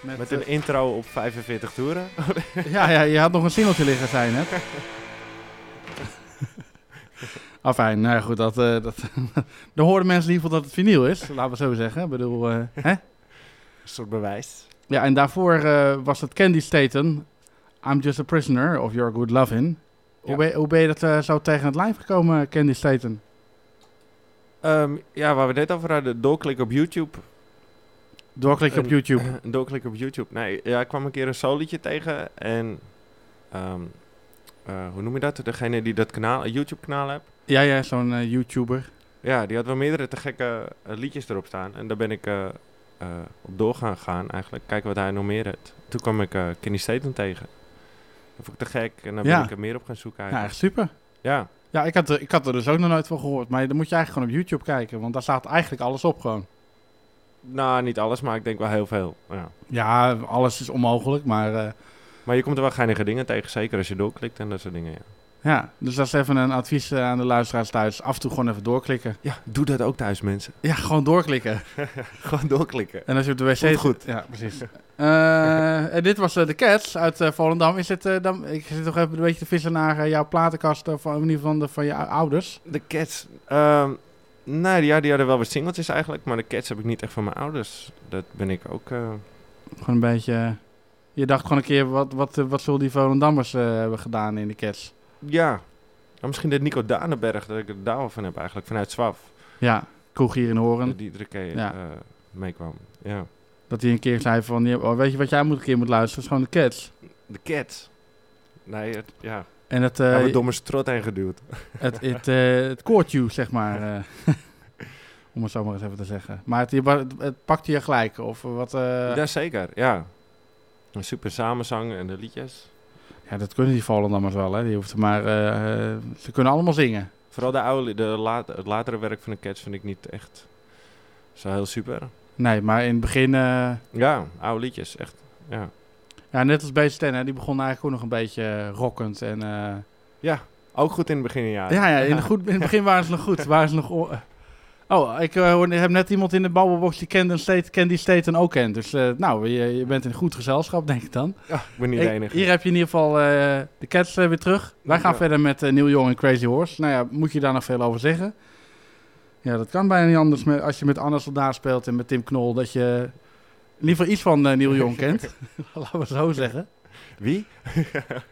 Met, Met eh, een intro op 45 toeren. ja, ja, je had nog een singeltje liggen, zei je net. Afijn, nou ja, goed, dat, eh dat, dan hoorden mensen in ieder geval dat het vinyl is, laten we zo zeggen. Ik bedoel, eh, hè? Een soort bewijs. Ja, en daarvoor eh, was het Candy Staten, I'm Just a Prisoner of Your Good Lovin'. Hoe, Ja. ben, je- hoe ben je dat eh, zo tegen het lijf gekomen, Candy Staten? Ehm, ja, waar we net over hadden, doorklik op YouTube. Doorklik op YouTube. Een doorklik op YouTube. Nee, ja, ik kwam een keer een solietje tegen en... ehm, eh, hoe noem je dat? Degene die dat kanaal, een YouTube-kanaal heeft. Ja, ja, zo'n eh, YouTuber. Ja, die had wel meerdere te gekke eh, liedjes erop staan. En daar ben ik op doorgaan gaan eigenlijk. Kijken wat hij nog meer heeft. Toen kwam ik Kenny Staten tegen. Dat vond ik te gek. En dan Ja. ben ik er meer op gaan zoeken Ja, eigenlijk. echt super. Ja, Ja, ik had, er, ik had er dus ook nog nooit van gehoord. Maar dan moet je eigenlijk gewoon op YouTube kijken. Want daar staat eigenlijk alles op gewoon. nou niet alles, maar ik denk wel heel veel. Ja. Ja, alles is onmogelijk. Maar eh, Maar je komt er wel geinige dingen tegen. Zeker als je doorklikt en dat soort dingen, ja. Ja, dus dat is even een advies eh, aan de luisteraars thuis. Af en toe gewoon even doorklikken. Ja, doe dat ook thuis mensen. Ja, gewoon doorklikken. Gewoon doorklikken. En als je op de wc goed. Ja, precies. Eh, en dit was eh, de Cats uit Volendam. Is het, dan, ik zit toch even een beetje te vissen naar jouw platenkast. Of in ieder geval van, de, van je ouders. De Cats. ehm nee, ja, die hadden wel wat singeltjes eigenlijk. Maar de Cats heb ik niet echt van mijn ouders. Dat ben ik ook... Gewoon een beetje... je dacht gewoon een keer, wat, wat, wat zullen die Volendammers hebben gedaan in de Cats? Ja. Nou, misschien dat Nico Danenberg, dat ik er daar wel van heb eigenlijk, vanuit Zwaf. Ja, kroeg hier in Horen. Dat die iedere keer Ja. eh, meekwam. Ja. Dat hij een keer zei van, ja, oh, weet je wat jij moet een keer moet luisteren? Het is gewoon de Cats. De Cats. Nee, het, ja. En het, eh wordt door mijn strot heen geduwd. het, het, eh, het koort you, zeg maar. eh. om het zo maar eens even te zeggen. Maar het, je wa- het pakte je gelijk, of wat... eh, Jazeker, ja. Een super samenzang en de liedjes. Ja, dat kunnen die Volendammers wel, hè. Die hoeft maar... eh, eh, ze kunnen allemaal zingen. Vooral de oude, de laat, het latere werk van de Cats vind ik niet echt zo heel super. Nee, maar in het begin... eh, Ja, oude liedjes, echt. Ja, ja, net als Beest Ten, hè. Die begon eigenlijk ook nog een beetje rockend en... ja ook goed in het begin ja. Ja, ja, in, het goed, in het begin waren ze nog goed. Waren ze nog, oh, ik eh, hoorde- heb net iemand in de babbelbox die Candy State, Candy Staten ook kent. Dus eh, nou, je, je bent in goed gezelschap, denk ik dan. Ja, ik ben niet Ik- de enige. hier heb je in ieder geval eh, de Cats weer terug. Wij gaan Ja. verder met Neil Young en Crazy Horse. Nou ja, moet je daar nog veel over zeggen? Ja, dat kan bijna niet anders met, als je met Anna Soldaat speelt en met Tim Knol. Dat je in ieder geval iets van Neil Young kent. Laten we zo zeggen. Wie?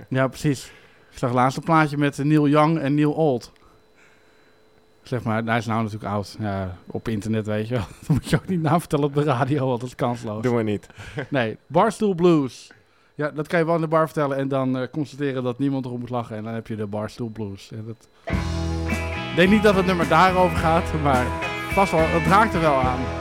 Ja, precies. Ik zag laatst een plaatje met Neil Young en Neil Old. Zeg maar, hij is nou natuurlijk oud. Ja, op internet weet je wel. Dan moet je ook niet naam vertellen op de radio, want dat is kansloos. Doe maar niet. Nee, Barstool Blues. Ja, dat kan je wel in de bar vertellen en dan eh, constateren dat niemand erop moet lachen. En dan heb je de Barstool Blues. En dat... Ik denk niet dat het nummer daarover gaat, maar vast wel, het raakt er wel aan.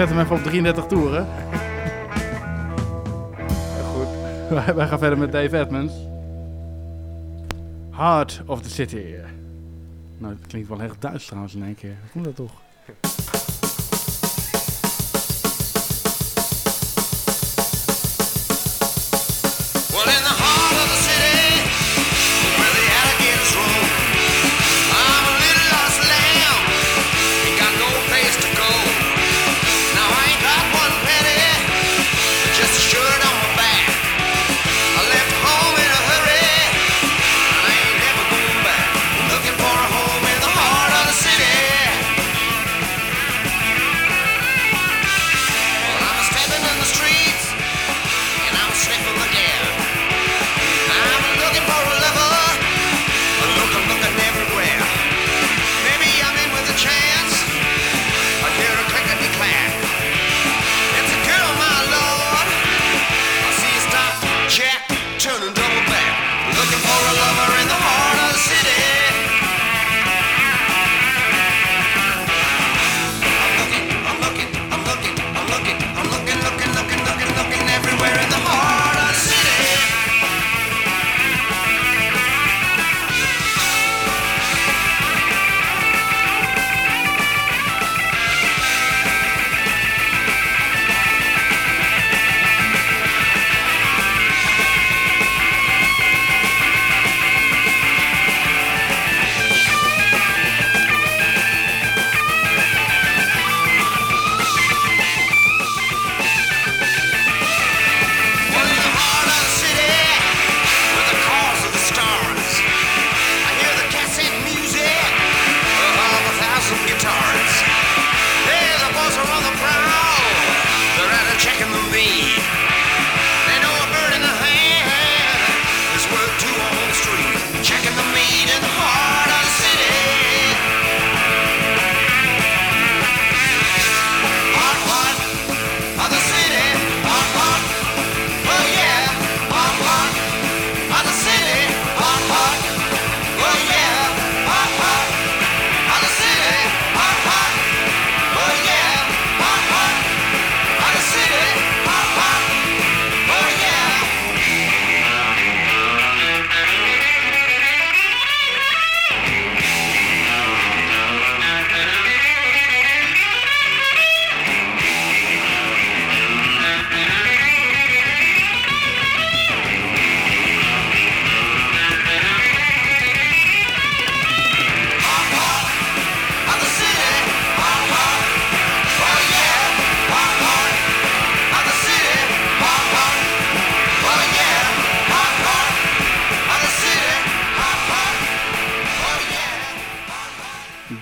Zet hem even op 33 toeren. Goed. Wij- gaan verder met Dave Edmonds. Heart of the City. Nou, het klinkt wel echt Duits trouwens in één keer. Hoe komt dat toch?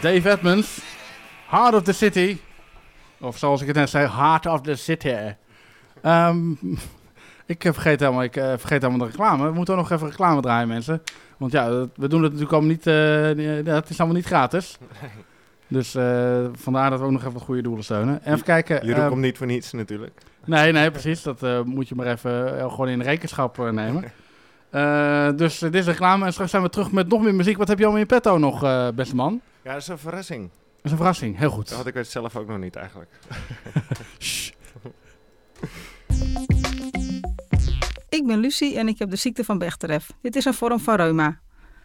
Dave Edmonds. Heart of the City. Of zoals ik het net zei, Heart of the City. Ehm, ik eh, vergeet helemaal, ik, eh, vergeet helemaal de reclame. We moeten ook nog even reclame draaien, mensen. Want ja, we doen het natuurlijk allemaal niet... eh, het is allemaal niet gratis. Dus vandaar dat we ook nog even wat goede doelen steunen. Even kijken. Jeroen ehm, komt niet voor niets natuurlijk. Nee, nee, precies. Dat moet je maar even gewoon in rekenschap nemen. Dus dit is reclame. En straks zijn we terug met nog meer muziek. Wat heb je allemaal in petto nog, beste man? Ja, dat is een verrassing. Dat is een verrassing. Heel goed. Dat had ik het zelf ook nog niet eigenlijk. Shh. Ik ben Lucie en ik heb de ziekte van Bechterew. Dit is een vorm van reuma.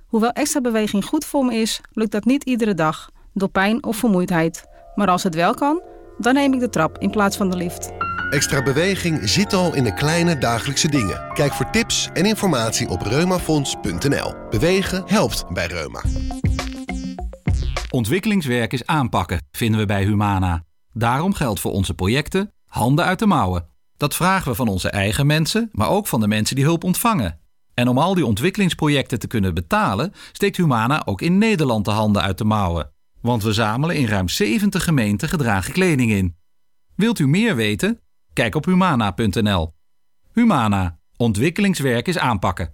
Hoewel extra beweging goed voor me is, lukt dat niet iedere dag, door pijn of vermoeidheid. Maar als het wel kan, dan neem ik de trap in plaats van de lift. Extra beweging zit al in de kleine dagelijkse dingen. Kijk voor tips en informatie op reumafonds.nl. Bewegen helpt bij reuma. Ontwikkelingswerk is aanpakken, vinden we bij Humana. Daarom geldt voor onze projecten handen uit de mouwen. Dat vragen we van onze eigen mensen, maar ook van de mensen die hulp ontvangen. En om al die ontwikkelingsprojecten te kunnen betalen, steekt Humana ook in Nederland de handen uit de mouwen. Want we zamelen in ruim 70 gemeenten gedragen kleding in. Wilt u meer weten? Kijk op humana.nl. Humana. Ontwikkelingswerk is aanpakken.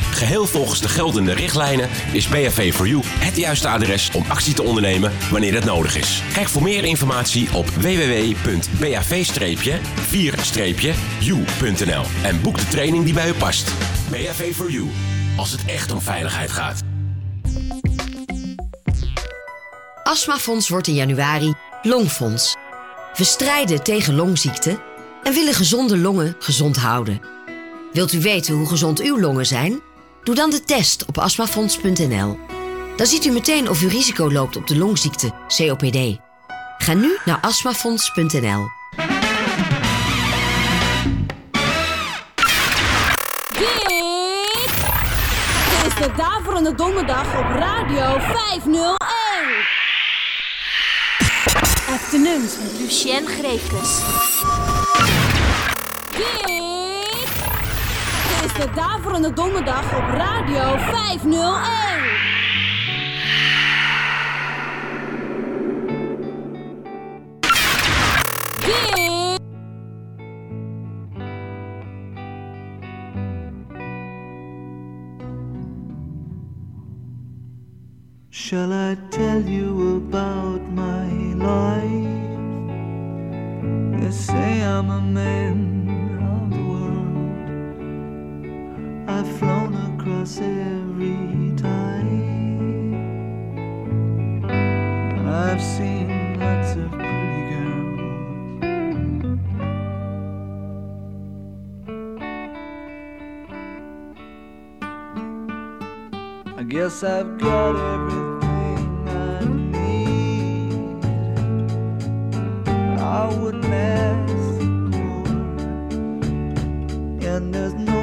Geheel volgens de geldende richtlijnen is BHV for You het juiste adres om actie te ondernemen wanneer het nodig is. Kijk voor meer informatie op www.bav-4-u.nl en boek de training die bij u past. BHV for You, als het echt om veiligheid gaat. Astmafonds wordt in januari Longfonds. We strijden tegen longziekten en willen gezonde longen gezond houden. Wilt u weten hoe gezond uw longen zijn? Doe dan de test op astmafonds.nl. Dan ziet u meteen of u risico loopt op de longziekte COPD. Ga nu naar astmafonds.nl. Dit is de Daverende Donderdag op Radio 501. Afternoons met Lucien Greefkes. Dit is de Daverende Donderdag op Radio 501. Dit Shall I tell you about my life? They say I'm a man I've flown across every tide. I've seen lots of pretty girls. I guess I've got everything I need. I wouldn't ask more. And there's no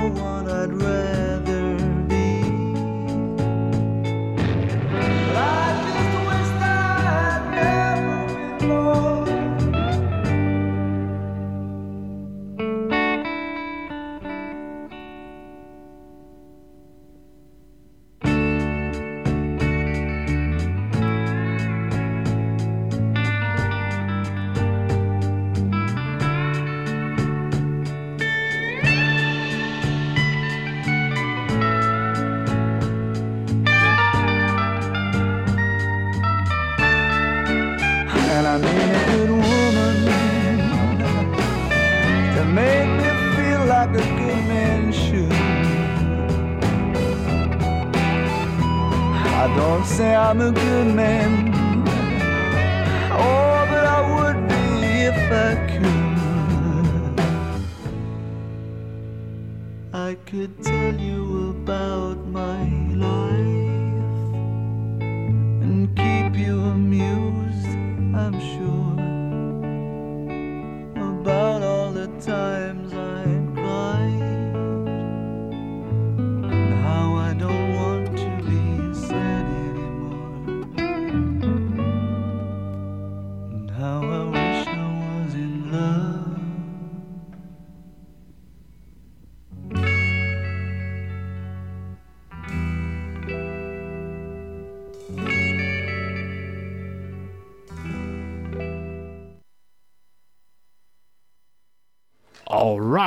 don't say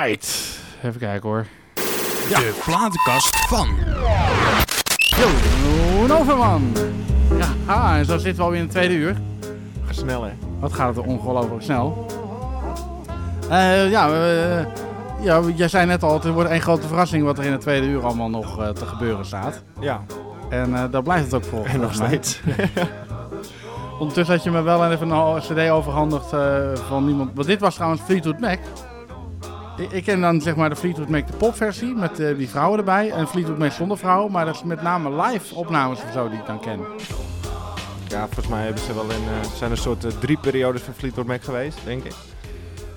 Alright. Even kijken hoor. De platenkast van. Jeroen Overman. Ja, ah, en zo zitten we alweer in het tweede uur. Ga snel hè. Wat gaat het ongelooflijk snel. Eh, ja, eh, ja, jij zei net al, het wordt één grote verrassing wat er in het tweede uur allemaal nog eh, te gebeuren staat. Ja. En eh daar blijft het ook voor. En nog steeds. Ondertussen had je me wel even een cd overhandigd eh, van iemand. Want dit was trouwens Fleetwood Mac. Ik, ken dan zeg maar de Fleetwood Mac de popversie met eh, die vrouwen erbij. En Fleetwood Mac zonder vrouw. Maar dat is met name live opnames of zo die ik dan ken. Ja, volgens mij hebben ze wel in, eh, zijn er soort eh, drie periodes van Fleetwood Mac geweest, denk ik.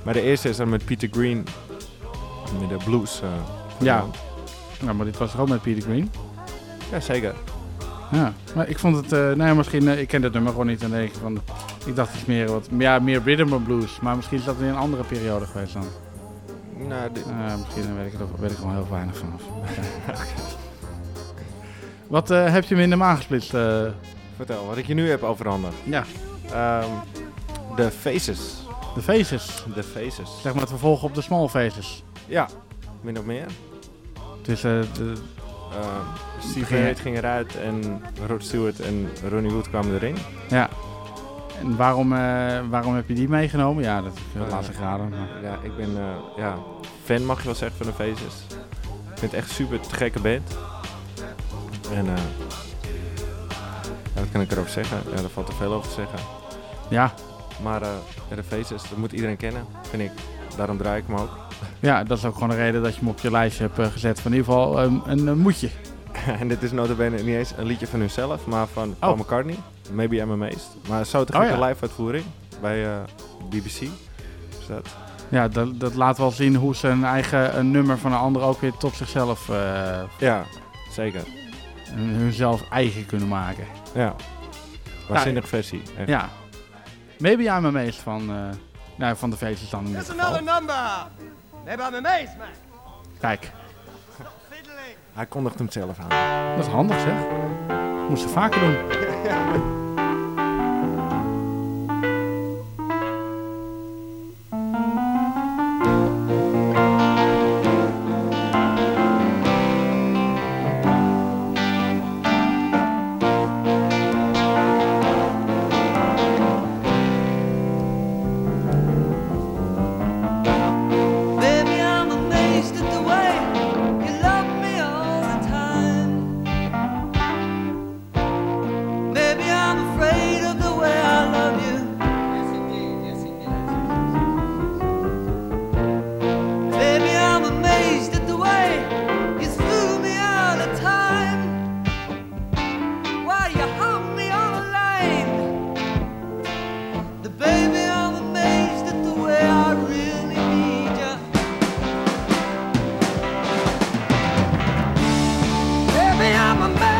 Maar de eerste is dan met Peter Green, met de blues. Ja. Ja, maar dit was er ook met Peter Green. Ja, zeker. Ja, maar ik vond het, nou ja, misschien, ik ken dit nummer gewoon niet en denk ik van, ik dacht het is meer wat, ja, meer rhythm and blues, maar misschien is dat in een andere periode geweest dan. Nou, dit- Eh, misschien weet ik er weet ik gewoon heel weinig vanaf. wat eh, heb je me in de maag gesplitst? eh? Vertel, wat ik je nu heb overhandigd. Ja. Ehm, de Faces. De Faces. De Faces. Zeg maar het vervolg op de Small Faces. Ja, min of meer. Dus de, Ehm, Steve ging eruit en Rod Stewart en Ronnie Wood kwamen erin. ja. En waarom, eh, waarom heb je die meegenomen? Ja, dat is laatste graden. Maar. Ja, ik ben eh, ja, fan mag je wel zeggen van de Faces. Ik vind het echt super te gekke band. En eh, ja, wat kan ik erover zeggen? Ja, daar valt er veel over te zeggen. Ja. Maar eh, de Faces, dat moet iedereen kennen, vind ik. Daarom draai ik hem ook. Ja, dat is ook gewoon de reden dat je hem op je lijstje hebt gezet. Van in ieder geval ehm, een, een moedje. en dit is notabene niet eens een liedje van hunzelf, maar van Paul McCartney. Maybe I'm Amazed. Maar zo te Oh, gekke ja. live uitvoering bij eh, BBC. Dus dat, Ja, dat, dat laat wel zien hoe ze een eigen een nummer van een ander ook weer tot zichzelf... eh, Ja, zeker. en hunzelf eigen kunnen maken. Ja. Waanzinnige versie. Echt. Ja. Maybe I'm amazed van, eh, nou, van de feestjes dan That's geval. another number. Maybe I'm amazed, man. Kijk, Hij kondigt hem zelf aan. dat is handig zeg. Moest ze vaker doen. Baby, I'm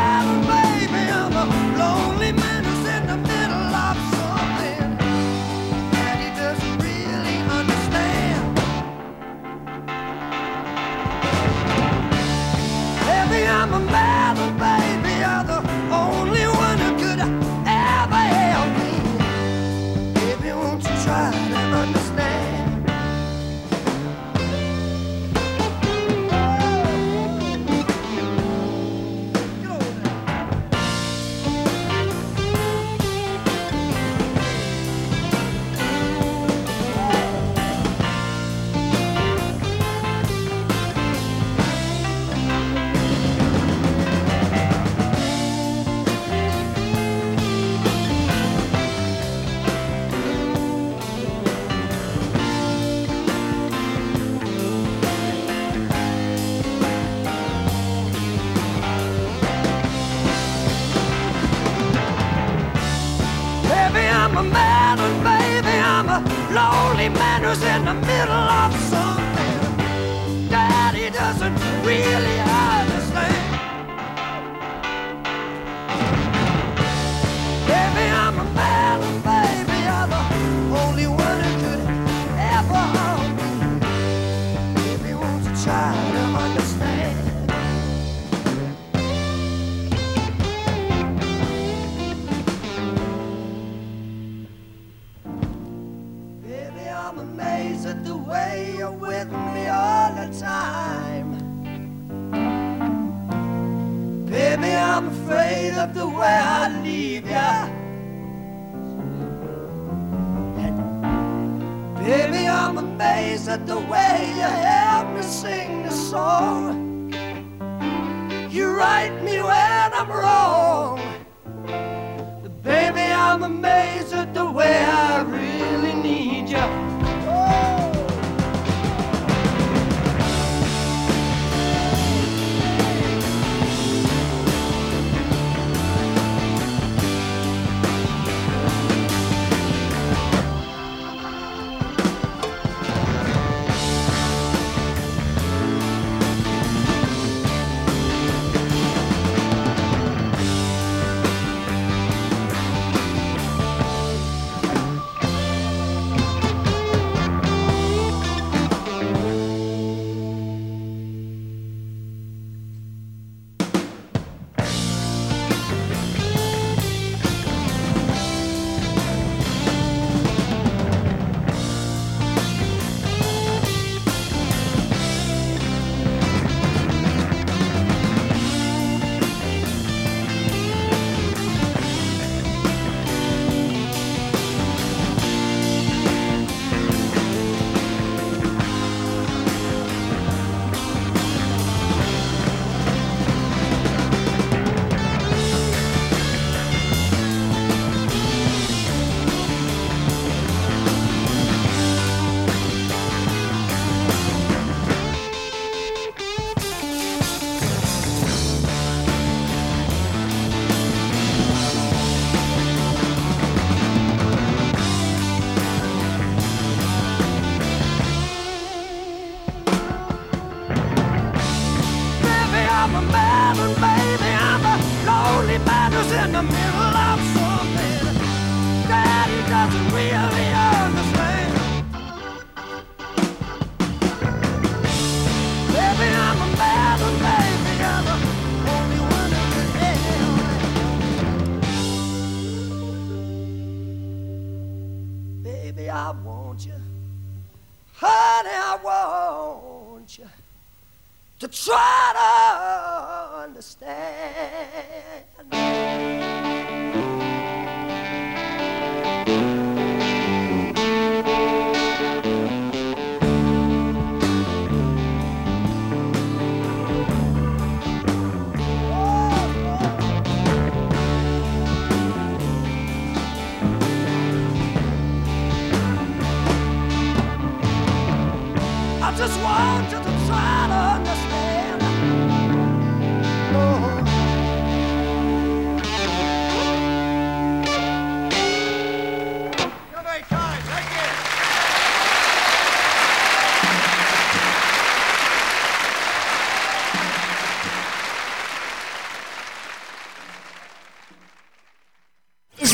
But baby, I'm a lonely man who's in the middle of something he doesn't really understand. Baby, I'm a man, baby, I'm one. Baby, I want you, honey, I want to try to understand.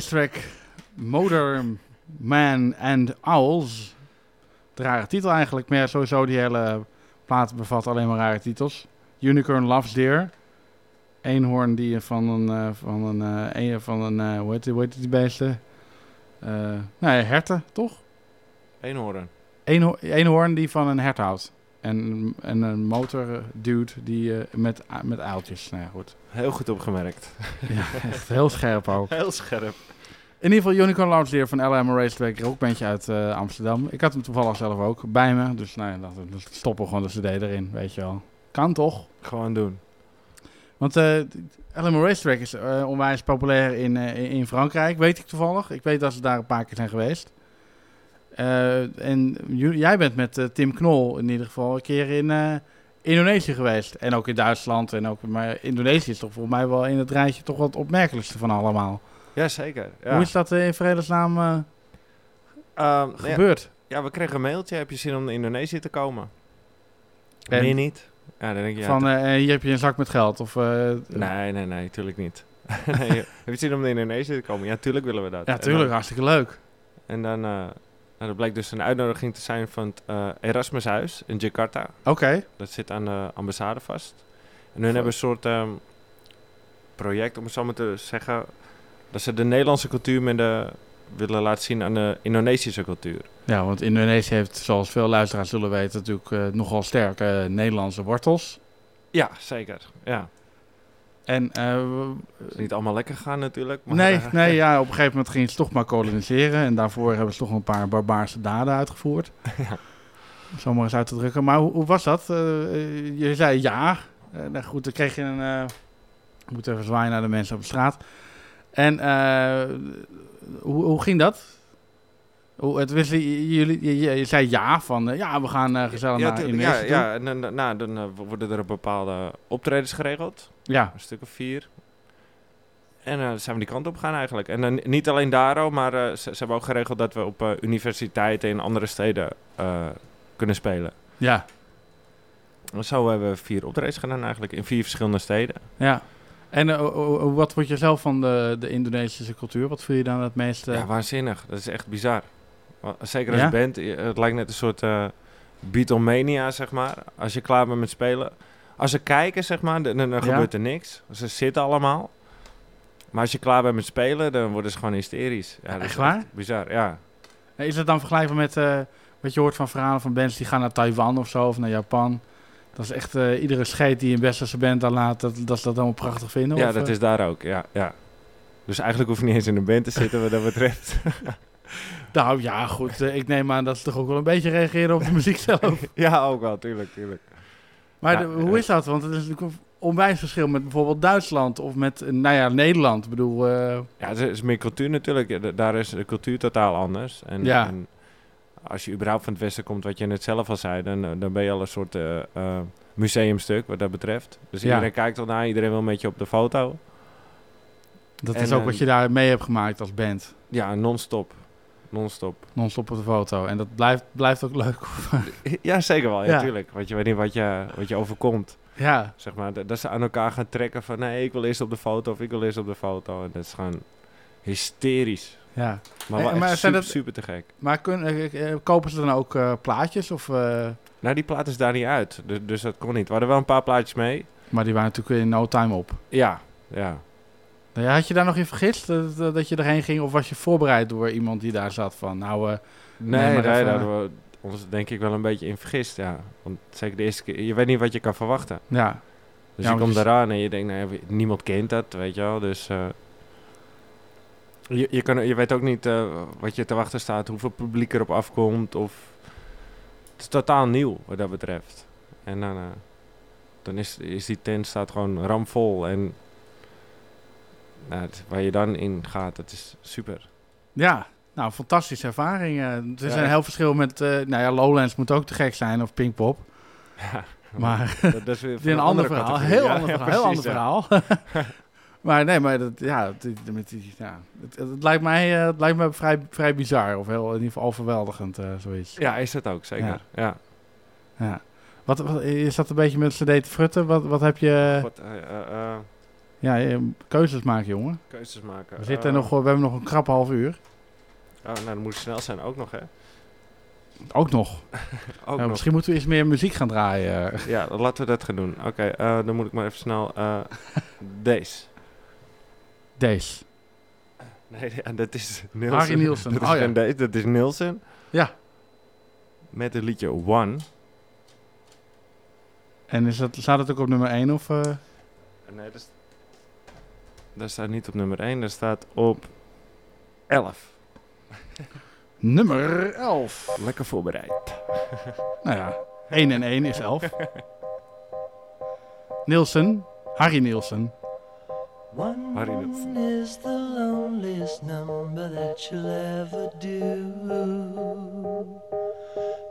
racetrack Motor Man and Owls. Rare titel eigenlijk, maar sowieso die hele plaat bevat alleen maar rare titels. Unicorn Loves Deer. Eenhoorn die van een, eh, van een, eh, een van een, eh, hoe, heet die, hoe heet die beesten? nou ja, herten, toch? Eenhoorn. Eenhoorn die van een hert houdt. En, en een motor dude die met, met aaltjes. Nou ja, goed. Heel goed opgemerkt. Ja, echt heel scherp ook. Heel scherp. In ieder geval Unicorn Lounge Leer van LM Raceway, ook bandje uit eh, Amsterdam. Ik had hem toevallig zelf ook bij me. Dus nou dat, dat stoppen we gewoon de cd erin, weet je wel. Kan toch? Gewoon doen. Want eh LM Racetrack is eh, onwijs populair in, in- Frankrijk, weet ik toevallig. Ik weet dat ze daar een paar keer zijn geweest. En jij bent met Tim Knol in ieder geval een keer in Indonesië geweest. En ook in Duitsland. En ook, maar Indonesië is toch volgens mij wel in het rijtje toch het opmerkelijkste van allemaal. Jazeker. Ja. Hoe is dat eh, in vredesnaam Ehm, gebeurd? Ja, ja, we kregen een mailtje. Heb je zin om naar Indonesië te komen? En- Nee, niet. Ja, dan denk je... Van eh, hier heb je een zak met geld. Of, nee, nee, nee, tuurlijk niet. nee, heb je zin om naar Indonesië te komen? Ja, tuurlijk willen we dat. Ja, tuurlijk, dan- hartstikke leuk. En dan... nou, dat bleek dus een uitnodiging te zijn van het eh, Erasmushuis in Jakarta. Oké. Dat zit aan de ambassade vast. En hun hebben een soort ehm, project, om het zo maar te zeggen... dat ze de Nederlandse cultuur met de, willen laten zien aan de Indonesische cultuur. Ja, want Indonesië heeft, zoals veel luisteraars zullen weten, natuurlijk eh, nogal sterke Nederlandse wortels. Ja, zeker. Ja. En, eh, is niet allemaal lekker gegaan natuurlijk. Maar, nee, eh, nee ja, op een gegeven moment gingen ze toch maar koloniseren. En daarvoor hebben ze toch een paar barbaarse daden uitgevoerd. Ja. Zo maar eens uit te drukken. Maar hoe, hoe was dat? Eh, je zei ja. Nou goed, dan kreeg je een... ik moet even zwaaien naar de mensen op de straat. En hoe, hoe ging dat? Hoe, het wist, jullie, je, je, je zei ja, van eh, ja, we gaan eh, gezellig ja, naar Indonesië ja, ja, en dan, nou, dan eh, worden er bepaalde optredens geregeld. Ja. Een stuk of vier. En dan zijn we die kant op gegaan eigenlijk. En dan niet alleen daarom, maar ze, ze hebben ook geregeld dat we op universiteiten in andere steden kunnen spelen. Ja. En zo hebben we vier optredens gedaan eigenlijk in vier verschillende steden. Ja. En wat vond je zelf van de, de Indonesische cultuur? Wat vind je dan het meeste? Ja, waanzinnig. Dat is echt bizar. Zeker als Ja? je- het lijkt net een soort eh Beatlemania, zeg maar. Als je klaar bent met spelen. Als ze kijken, zeg maar, dan, dan Ja? gebeurt er niks. Ze zitten allemaal. Maar als je klaar bent met spelen, dan worden ze gewoon hysterisch. Ja, dat Echt is waar? bizar, ja. Is dat dan vergelijkbaar met eh, wat je hoort van verhalen van bands die gaan naar Taiwan of zo, of naar Japan? Dat is echt eh, iedere scheet die een westerse band dan laat, dat, dat ze dat allemaal prachtig vinden? Ja, of, dat is daar ook, ja, ja. Dus eigenlijk hoef je niet eens in een band te zitten wat dat betreft. Nou ja, goed. eh, ik neem aan dat ze toch ook wel een beetje reageren op de muziek zelf. ja, ook wel, tuurlijk, tuurlijk. Maar Ja, de- hoe eh, is dat? Want het is natuurlijk een onwijs verschil met bijvoorbeeld Duitsland of met, eh, nou ja, Nederland. Ik bedoel, Ja, het is meer cultuur natuurlijk. Daar is de cultuur totaal anders. En, Ja. en als je überhaupt van het Westen komt, wat je net zelf al zei, dan, dan ben je al een soort museumstuk wat dat betreft. Dus Ja. iedereen kijkt al naar, iedereen wil een beetje op de foto. dat En, is ook wat je daar mee hebt gemaakt als band. Ja, non-stop. Non-stop. Non-stop op de foto. En dat blijft, blijft ook leuk. Ja, zeker wel. Ja, Ja. tuurlijk. Want je weet niet wat je, wat je overkomt. Ja. Zeg maar, dat ze aan elkaar gaan trekken van... nee, ik wil eerst op de foto of ik wil eerst op de foto. En dat is gewoon hysterisch. Ja. Maar, Eh, wel maar zijn super, dat- super te gek. Maar kun, eh, eh, kopen ze dan ook eh, plaatjes? Of, eh, Nou, die plaat is daar niet uit. Dus, dus dat kon niet. We hadden wel een paar plaatjes mee. maar die waren natuurlijk in no time op. Ja, ja. Nou ja, had je daar nog in vergist dat, dat je erheen ging? Of was je voorbereid door iemand die daar zat van... Nou, eh, Nee, nee, daar hadden we ons denk ik wel een beetje in vergist, ja. Want zeker de eerste keer, je weet niet wat je kan verwachten. Ja. Dus Ja, je komt eraan en je denkt, nou, niemand kent dat, weet je wel. Dus eh, je, je, kan, je weet ook niet eh, wat je te wachten staat, hoeveel publiek erop afkomt. Of... Het is totaal nieuw wat dat betreft. En dan, dan is, is die tent staat gewoon ramvol. En nou, het- waar je dan in gaat, dat is super. Ja, nou, fantastische ervaring. eh. Er is Ja, een heel verschil met... eh, nou ja, Lowlands moet ook te gek zijn of Pinkpop. Ja, maar dat- dat is weer een een ander verhaal. Heel Ja, ander verhaal. Heel ander verhaal. maar nee, maar dat, ja, het, met die, ja, het, het lijkt mij, eh, het lijkt mij vrij, vrij bizar. Of heel, in ieder geval overweldigend, zoiets. Ja, is dat ook, zeker. Ja. Ja. Wat, wat, je zat een beetje met cd te frutten. Wat, wat heb je... Wat, Ja, je- keuzes maken, jongen. keuzes maken. We, zitten Eh, nog, we hebben nog een krap half uur. Oh, nou, dan moet het snel zijn ook nog, hè? Ook nog. Ook nog. Misschien moeten we eens meer muziek gaan draaien. Ja, laten we dat gaan doen. Oké, eh, dan moet ik maar even snel... eh, deze. Deze. Nee, ja, dat is Nielsen. Harry Nielsen. Dat is Oh, ja. deze, dat is Nielsen. Ja. Met het liedje One. En is dat, staat het ook op nummer 1 of... eh, Nee, dat, is- dat staat niet op nummer 1, dat staat op 11. Nummer 11. Lekker voorbereid. Nou ja, 1 en 1 is 11. Nielsen, Harry Nielsen. Harry Nielsen. is the loneliest number that you'll ever do.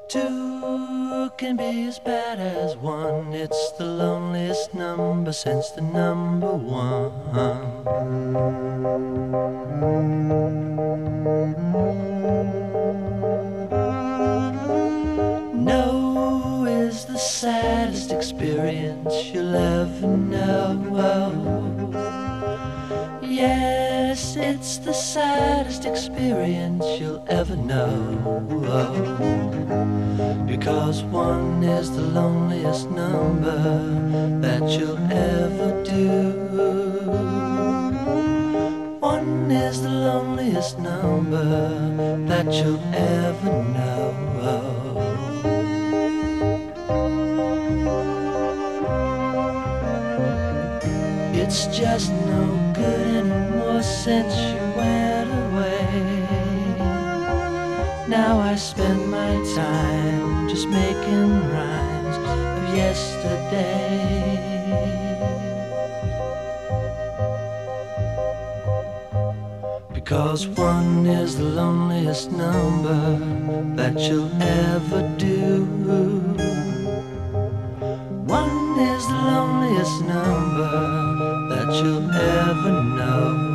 Two can be as bad as one. It's the loneliest number since the number one. No is the saddest experience you'll ever know. Yes, it's the saddest experience you'll ever know. Because one is the loneliest number that you'll ever do. One is the loneliest number that you'll ever know. It's just no good anymore since you went away. Now I spend my time just making rhymes of yesterday. Because one is the loneliest number that you'll ever do. she'll ever know.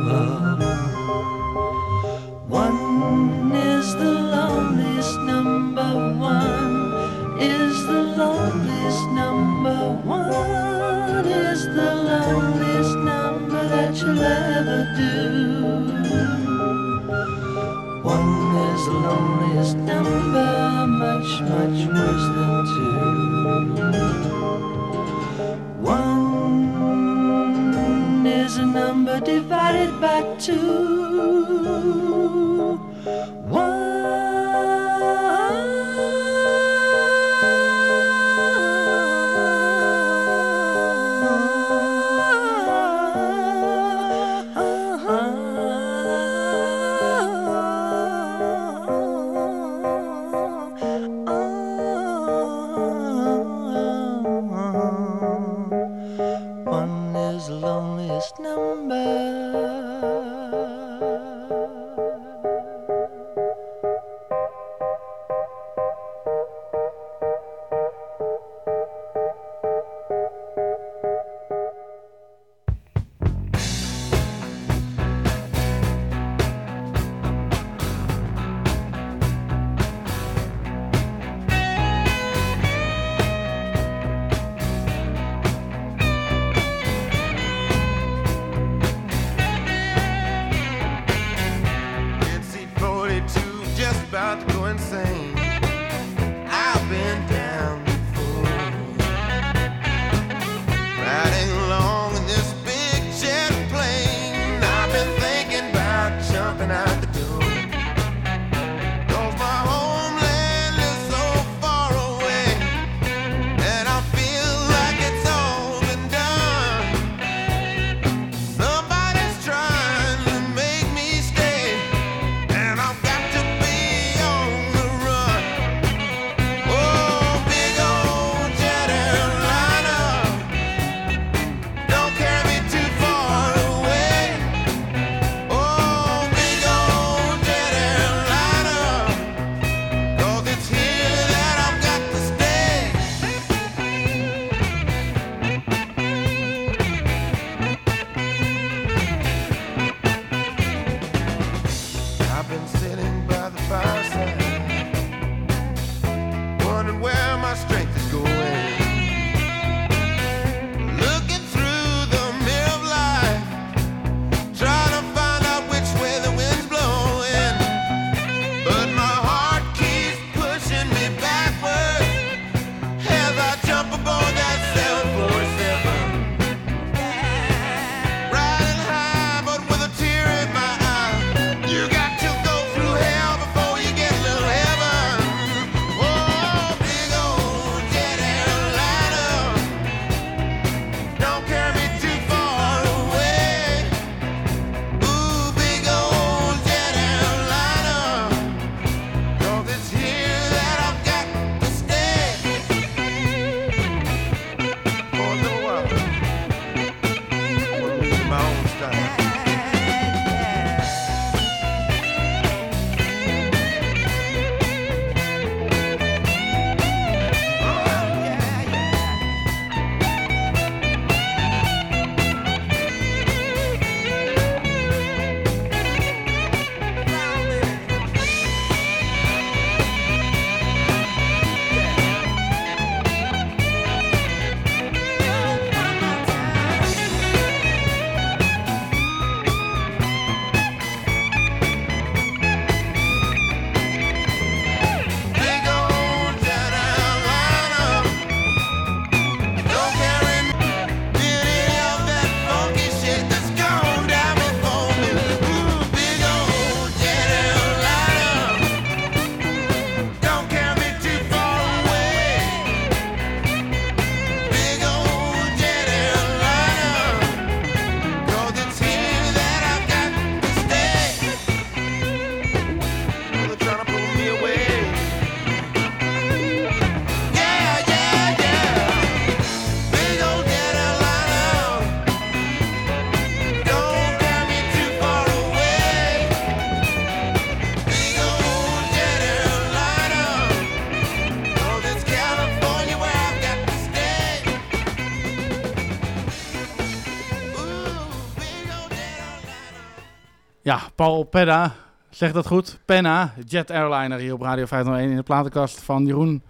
Paul Pedda, zeg dat goed? Penna, Jet Airliner hier op Radio 501 in de platenkast van Jeroen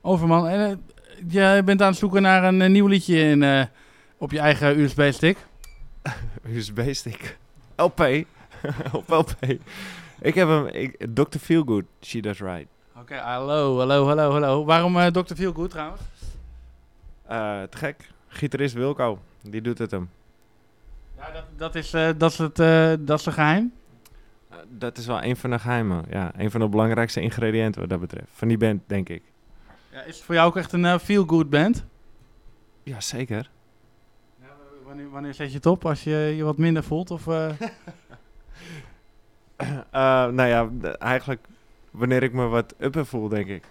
Overman. En eh, jij bent aan het zoeken naar een eh, nieuw liedje in, eh, op je eigen USB-stick. USB-stick. LP. Op LP. Ik heb hem... Ik, Dr. Feelgood, She Does Right. Oké, hallo, hallo, hallo, hallo. Waarom Dr. Feelgood trouwens? Te gek. Gitarist Wilco, die doet het hem. Dat is, eh, dat is, het, dat is het geheim? Eh, dat is wel een van de geheimen. Ja, een van de belangrijkste ingrediënten wat dat betreft. Van die band, denk ik. Ja, is het voor jou ook echt een feel-good band? Ja, zeker. Wanneer, wanneer zet je het op? Als je je wat minder voelt? Of, eh? Eh, nou ja, eigenlijk wanneer ik me wat upper voel, denk ik.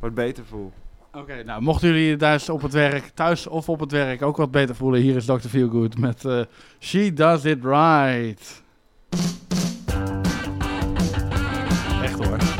Wat beter voel. Oké, nou, mochten jullie je thuis op het werk, thuis of op het werk ook wat beter voelen, hier is Dr. Feelgood met eh, She Does It Right. Echt hoor.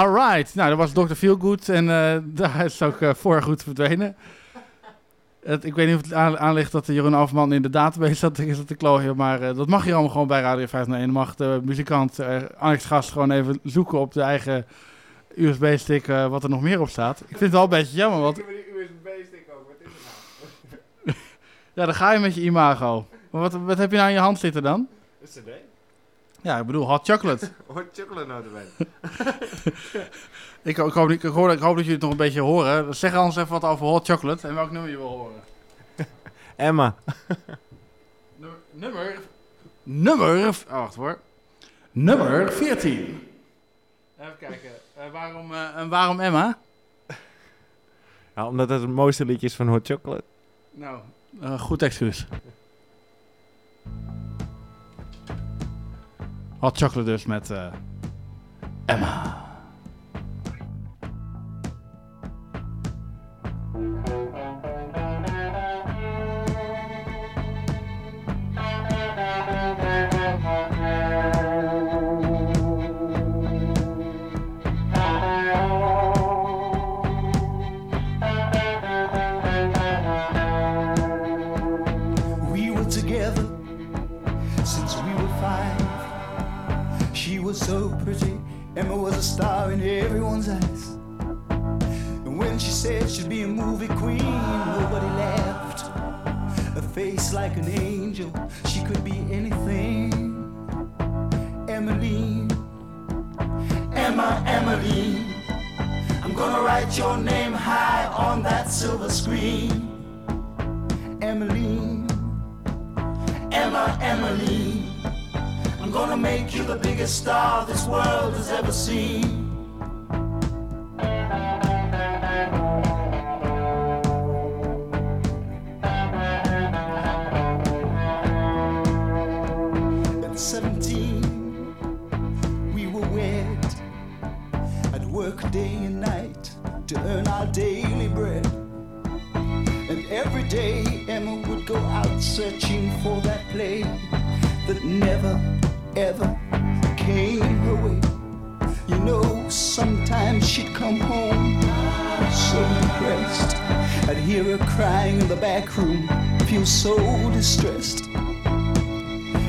Alright, nou dat was Dr. Feelgood en eh, daar is ook eh voorgoed verdwenen. Het, ik weet niet of het aan, aan ligt dat de Jeroen Afman in de database zat, is dat te klooien, maar eh, dat mag je allemaal gewoon bij Radio 501. Dan mag de muzikant, Alex Gast, gewoon even zoeken op de eigen USB-stick wat er nog meer op staat. Ik vind het wel een beetje jammer, want... Ja, dan ga je met je imago. Maar wat, wat heb je nou in je hand zitten dan? Een cd? Ja, ik bedoel hot chocolate. Hot chocolate notabene. ik, ik, hoop, ik, hoor, ik hoop dat jullie het nog een beetje horen. Zeg anders even wat over hot chocolate en welk nummer je wil horen. Emma. Nummer... Nummer... Oh, wacht hoor. Nummer 14. Even kijken. Eh, waarom, en waarom Emma? Ja, omdat het het mooiste liedje is van Hot Chocolate. Nou, eh, goed excuus. Hot chocolate dus met Emma. Emma was a star in everyone's eyes. And when she said she'd be a movie queen, nobody laughed. A face like an angel, she could be anything. Emmeline, Emma, Emmeline, I'm gonna write your name high on that silver screen. Emmeline, Emma, Emmeline. I'm gonna make you the biggest star this world has ever seen. At 17, we were wed. I'd work day and night to earn our daily bread. And every day Emma would go out searching for that play that never, crying in the back room, feel so distressed.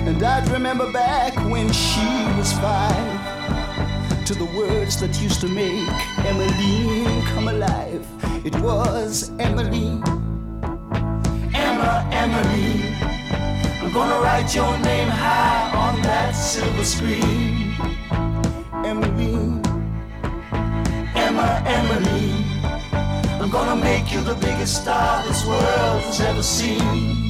And I'd remember back when she was five to the words that used to make Emmeline come alive. It was Emily, Emma, Emmeline. I'm gonna write your name high on that silver screen. Emily, Emma, Emmeline. Make you the biggest star this world has ever seen.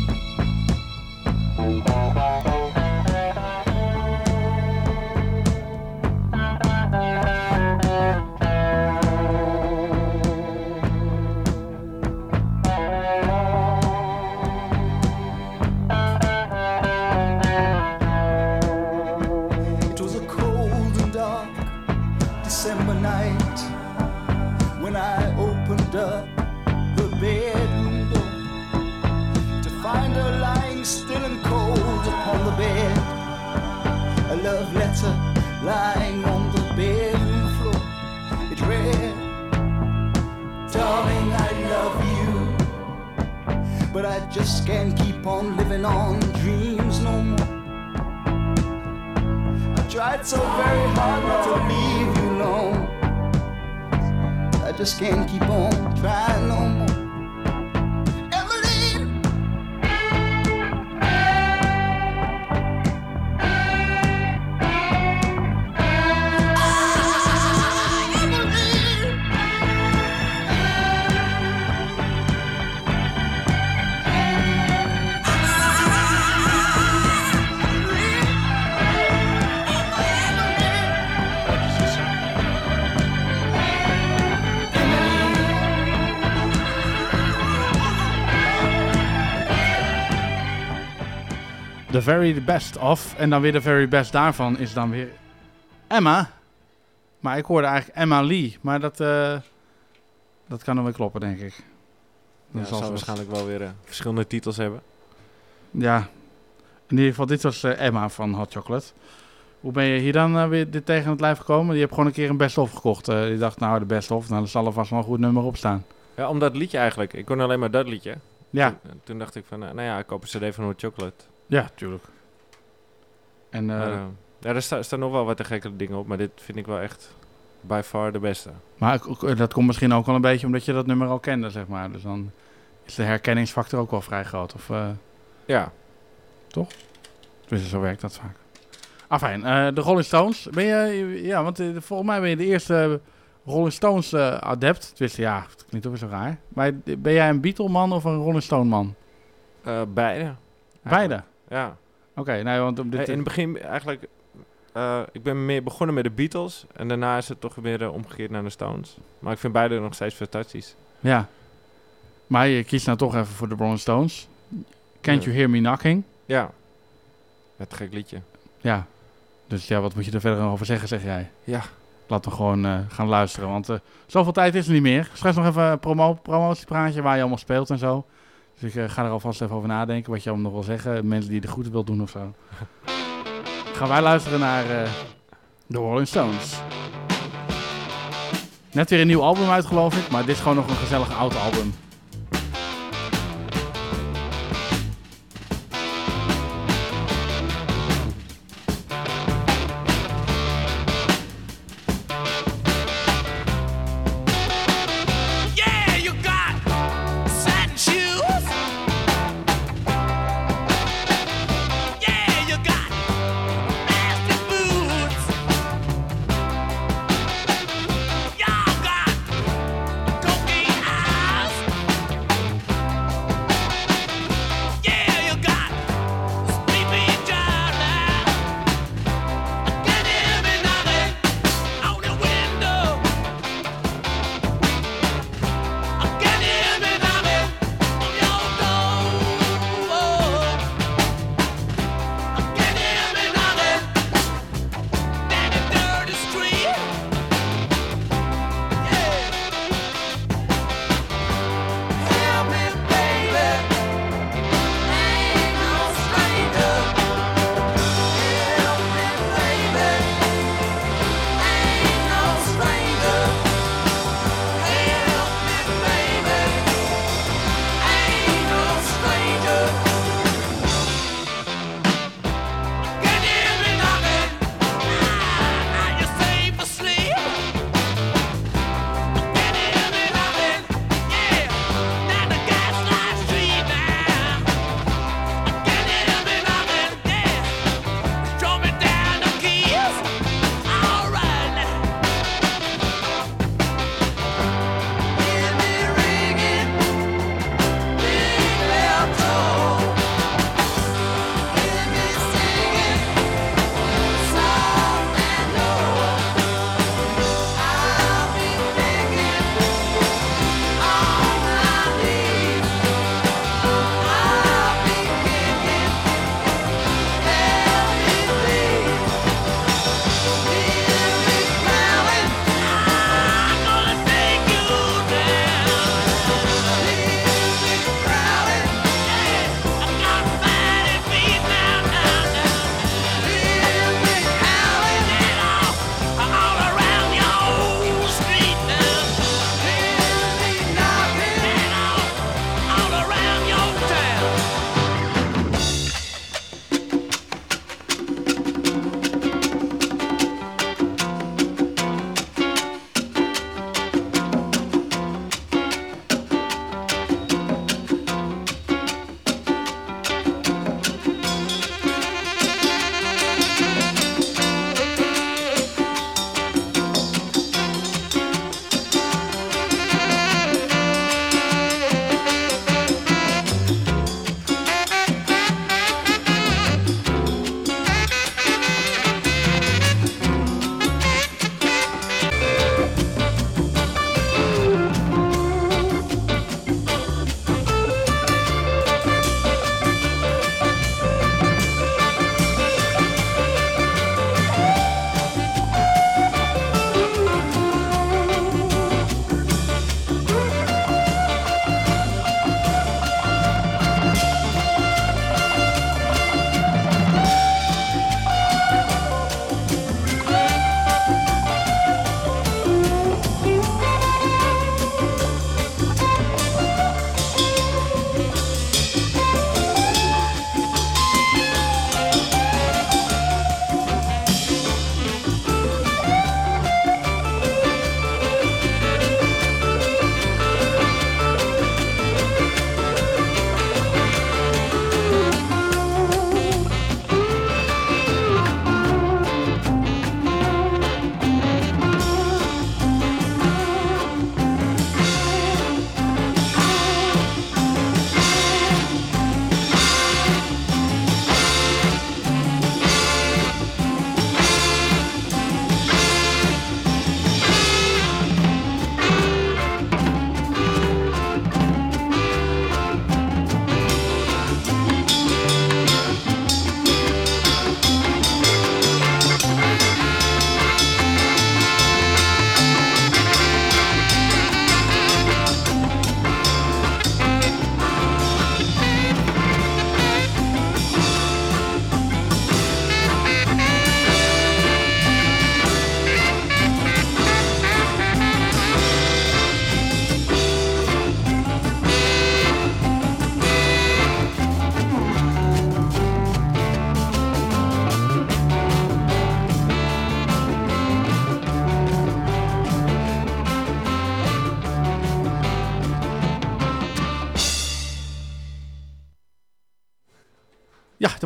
The very best of. En dan weer de very best daarvan is dan weer Emma. Maar ik hoorde eigenlijk Emma Lee. Maar dat, eh, dat kan dan weer kloppen, denk ik. Ja, Dat dat zal waarschijnlijk wel weer eh, verschillende titels hebben. Ja. In ieder geval, dit was eh, Emma van Hot Chocolate. Hoe ben je hier dan weer dit tegen het lijf gekomen? Je hebt gewoon een keer een best of gekocht. Je dacht, nou, de best of. Nou, er zal er vast wel een goed nummer op staan. Ja, om dat liedje eigenlijk. Ik kon alleen maar dat liedje. Ja. Toen, toen dacht ik van, nou ja, ik koop een cd van Hot Chocolate. Ja, tuurlijk. En eh, eh, ja, er sta- staan nog wel wat te gekke dingen op, maar dit vind ik wel echt by far de beste. Maar ik- dat komt misschien ook wel een beetje omdat je dat nummer al kende, zeg maar. Dus dan is de herkenningsfactor ook wel vrij groot. Of, eh, Ja. Toch? Dus zo werkt dat vaak. Afijn, eh de Rolling Stones. Ben je, ja, want eh, volgens mij ben je de eerste Rolling Stones eh, adept. Tenminste, ja, het klinkt ook weer zo raar. Maar ben jij een Beatle-man of een Rolling Stone-man? Eh, beide. Beide? Ja. Oké, nou, want dit... In het begin eigenlijk... eh, ik ben meer begonnen met de Beatles. En daarna is het toch weer eh, omgekeerd naar de Stones. Maar ik vind beide nog steeds fantastisch. Ja. Maar je kiest nou toch even voor de Rolling Stones. Can't Ja. You Hear Me Knocking? Ja. Een gek liedje. Ja. Dus ja, wat moet je er verder over zeggen, zeg jij? Ja. Laten we gewoon eh, gaan luisteren, want zoveel tijd is er niet meer. Straks nog even een promo promotiepraatje waar je allemaal speelt en zo. Dus ik eh, ga er alvast even over nadenken wat je allemaal nog wil zeggen. Mensen die de groeten wil doen of zo. gaan wij luisteren naar eh de Rolling Stones. Net weer een nieuw album uit, geloof ik. Maar dit is gewoon nog een gezellig oud album.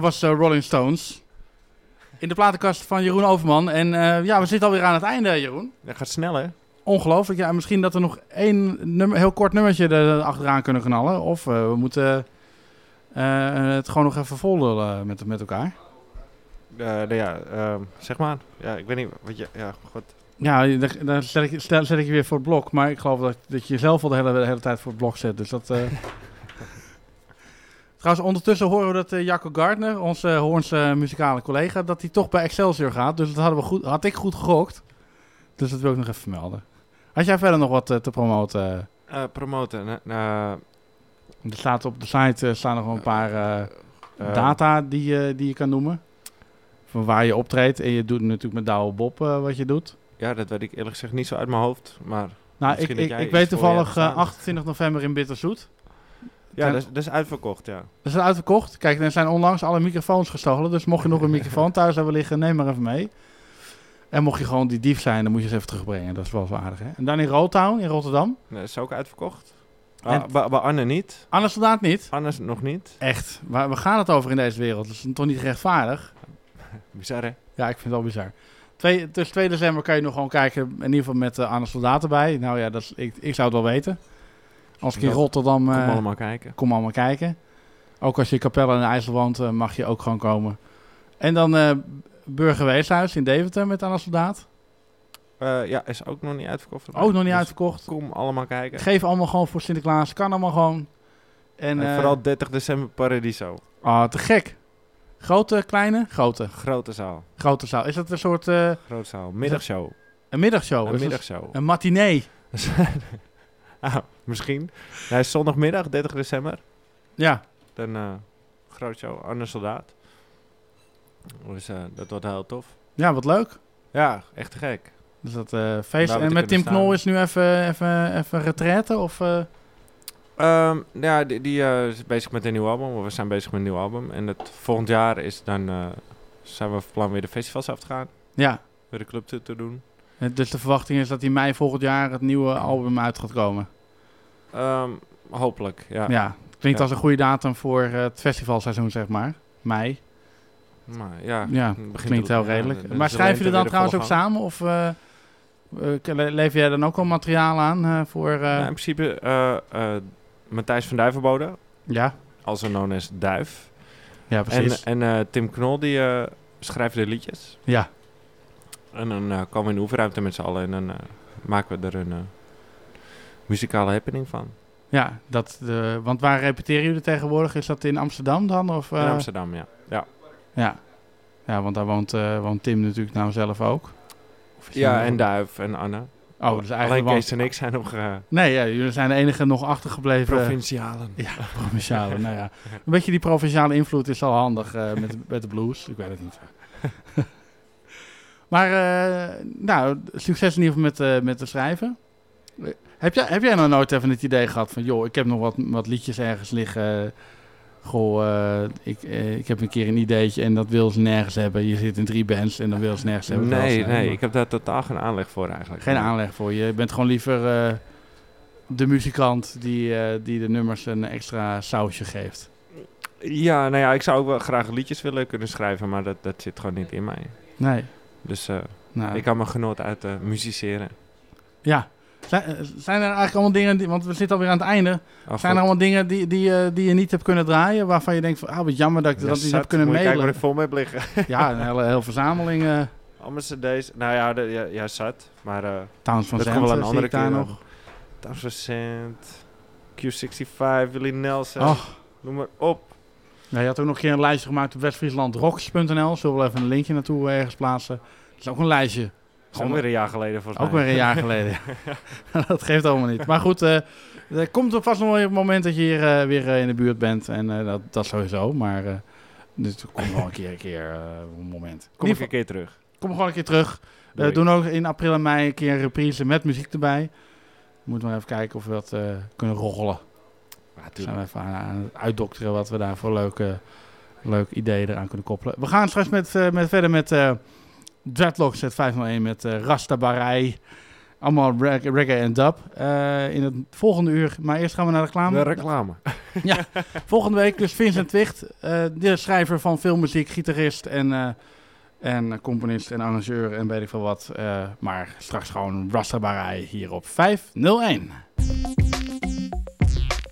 Was eh, Rolling Stones. In de platenkast van Jeroen Overman. En eh, ja, we zitten alweer aan het einde, Jeroen. Dat gaat snel, hè? Ongelooflijk. Ja, misschien dat we nog één nummer, heel kort nummertje er achteraan kunnen knallen. Of eh, we moeten eh, het gewoon nog even vollullen met, met elkaar. Eh, nou ja, ehm, zeg maar. Ja, ik weet niet wat je... Ja, goed. Ja, daar, daar zet, ik, zet ik je weer voor het blok. Maar ik geloof dat, dat je jezelf al de hele, de hele tijd voor het blok zet. Dus dat... eh. Trouwens, ondertussen horen we dat eh, Jacco Gardner, onze Hoornse muzikale collega, dat hij toch bij Excelsior gaat. Dus dat hadden we goed, had ik goed gegokt. Dus dat wil ik nog even melden. Had jij verder nog wat eh, te promoten? Eh, promoten. Er staat op de site eh, staan nog een paar eh, eh, data die, je die je kan noemen. Van waar je optreedt. En je doet natuurlijk met Douwe Bob eh, wat je doet. ja, dat weet ik eerlijk gezegd niet zo uit mijn hoofd. Maar Nou, ik, ik, ik weet toevallig hebt eh, staan. 28 november in Bitterzoet. Ja, dat is, dat is uitverkocht, ja. Dat is uitverkocht. Kijk, er zijn onlangs alle microfoons gestolen. Dus mocht je nog een microfoon thuis hebben liggen, neem maar even mee. En mocht je gewoon die dief zijn, dan moet je ze even terugbrengen. Dat is wel zo aardig, hè? En dan in Rotown, in Rotterdam. Dat is ook uitverkocht. Ah, bij, bij Anne niet. Anne Soldaat niet. Anne nog niet. Echt. Waar, waar gaat het over in deze wereld? Dat is toch niet rechtvaardig? Bizar, hè? Ja, ik vind het wel bizar. Twee, tussen 2 december kan je nog gewoon kijken, in ieder geval met uh, Anne Soldaat erbij. Nou ja, dat is, ik, ik zou het wel weten. Als ik in Rotterdam... kom eh, allemaal kijken. Kom allemaal kijken. Ook als je in Capelle in IJssel woont, eh, mag je ook gewoon komen. En dan eh Burgerweeshuis in Deventer met Anne Soldaat. Ja, is ook nog niet uitverkocht. Ook nog niet Dus uitverkocht. Kom allemaal kijken. Geef allemaal gewoon voor Sinterklaas. Kan allemaal gewoon. En, En vooral 30 december Paradiso. Ah, te gek. Grote, kleine? Grote. Grote zaal. Grote zaal. Is dat een soort... Grote zaal. Middagshow. Een middagshow? Een Is dat middagshow. Een matinee? ah, misschien. Hij is zondagmiddag, 30 december. Ja. Dan eh groot show. Anne Soldaat. Dus eh, dat wordt heel tof. Ja, wat leuk. Ja, echt te gek. Dus dat eh, feest. Daar En met Tim kunnen Knol staan. is nu even, even, even retraite? Of, eh? Ehm, ja, die, die is bezig met een nieuw album. We zijn bezig met een nieuw album. En het volgend jaar is dan, zijn we van plan weer de festivals af te gaan. Ja. Weer de club te, te doen. Dus de verwachting is dat in mei volgend jaar het nieuwe album uit gaat komen. Ehm, hopelijk, ja. Ja, klinkt Ja. als een goede datum voor eh, het festivalseizoen, zeg maar. Mei. Maar ja, ja klinkt heel ja, redelijk. dan maar schrijven jullie dan trouwens ook samen? Of le- lever jij dan ook al materiaal aan voor... in principe Matthijs van Duivenbode. Ja. Also known as Duif. Ja, precies. En, en Tim Knol, die schrijft de liedjes. Ja. En dan komen we in de oefenruimte met z'n allen en dan maken we er een muzikale happening van. Ja, dat, de, want waar repeteren jullie tegenwoordig? Is dat in Amsterdam dan? Of, in eh? Amsterdam, ja. ja. Ja. Ja, want daar woont, eh, woont Tim natuurlijk nou zelf ook. Ja, en Duif en Anne. Oh, dus eigenlijk Alleen Kees en ik zijn nog... eh, Nee, ja, jullie zijn de enige nog achtergebleven. Provincialen. Ja, provincialen. nou ja. Een beetje die provinciale invloed is al handig met, met de blues. Ik weet het niet. maar, nou, succes in ieder geval met, met het schrijven. Heb jij, heb jij nou nooit even het idee gehad van... joh, ik heb nog wat, wat liedjes ergens liggen... Goh, eh, ik, eh, ik heb een keer een ideetje en dat wil ze nergens hebben. Je zit in drie bands en dan wil ze nergens hebben. nee, nee, ik heb daar totaal geen aanleg voor eigenlijk. Geen aanleg voor. Je bent gewoon liever eh, de muzikant die, die de nummers een extra sausje geeft. Ja, nou ja, ik zou ook wel graag liedjes willen kunnen schrijven, maar dat, dat zit gewoon niet in mij. Nee. Dus Nou. ik kan mijn genot uit musiceren. Ja. Zijn, eh, zijn er eigenlijk allemaal dingen, die, want we zitten alweer aan het einde. Oh, zijn er allemaal dingen die, die, eh, die je niet hebt kunnen draaien, waarvan je denkt van, ah, wat jammer dat ik Ja, dat niet heb kunnen mailen? wat ik vol mee heb liggen. ja, een hele, hele verzameling. eh Allemaal cd's. Nou ja, de, ja, ja zat. Maar eh Towns van Zandt, wel een andere keer. nog. Towns van Zandt, Q65, Willie Nelson. Och. Noem maar op. Je had ook nog een keer een lijstje gemaakt op westfrieslandrocks.nl. Zullen we wel even een linkje naartoe ergens plaatsen. Dat is ook een lijstje. Ook weer een jaar geleden volgens Ook mij. weer een jaar geleden. dat geeft allemaal niet. Maar goed, eh, er komt er vast nog wel een moment dat je hier eh, weer eh, in de buurt bent. En dat, dat sowieso. Maar dus er komt wel een keer een, keer, een moment. Kom ik een keer terug. Kom gewoon een keer terug. We doen ook in april en mei een keer een reprise met muziek erbij. We moeten maar even kijken of we dat kunnen roggelen. we zijn we even aan, aan het uitdokteren wat we daar voor leuke, leuke ideeën eraan kunnen koppelen. We gaan straks met, met, verder met Dreadlocks het 501 met eh Rastabarij. Allemaal reg- reggae en dub eh, in het volgende uur. Maar eerst gaan we naar de reclame. De reclame. ja, volgende week dus Vincent Wicht, eh, de schrijver van filmmuziek, gitarist en, en componist en arrangeur en weet ik veel wat. Maar straks gewoon Rastabarij hier op 501.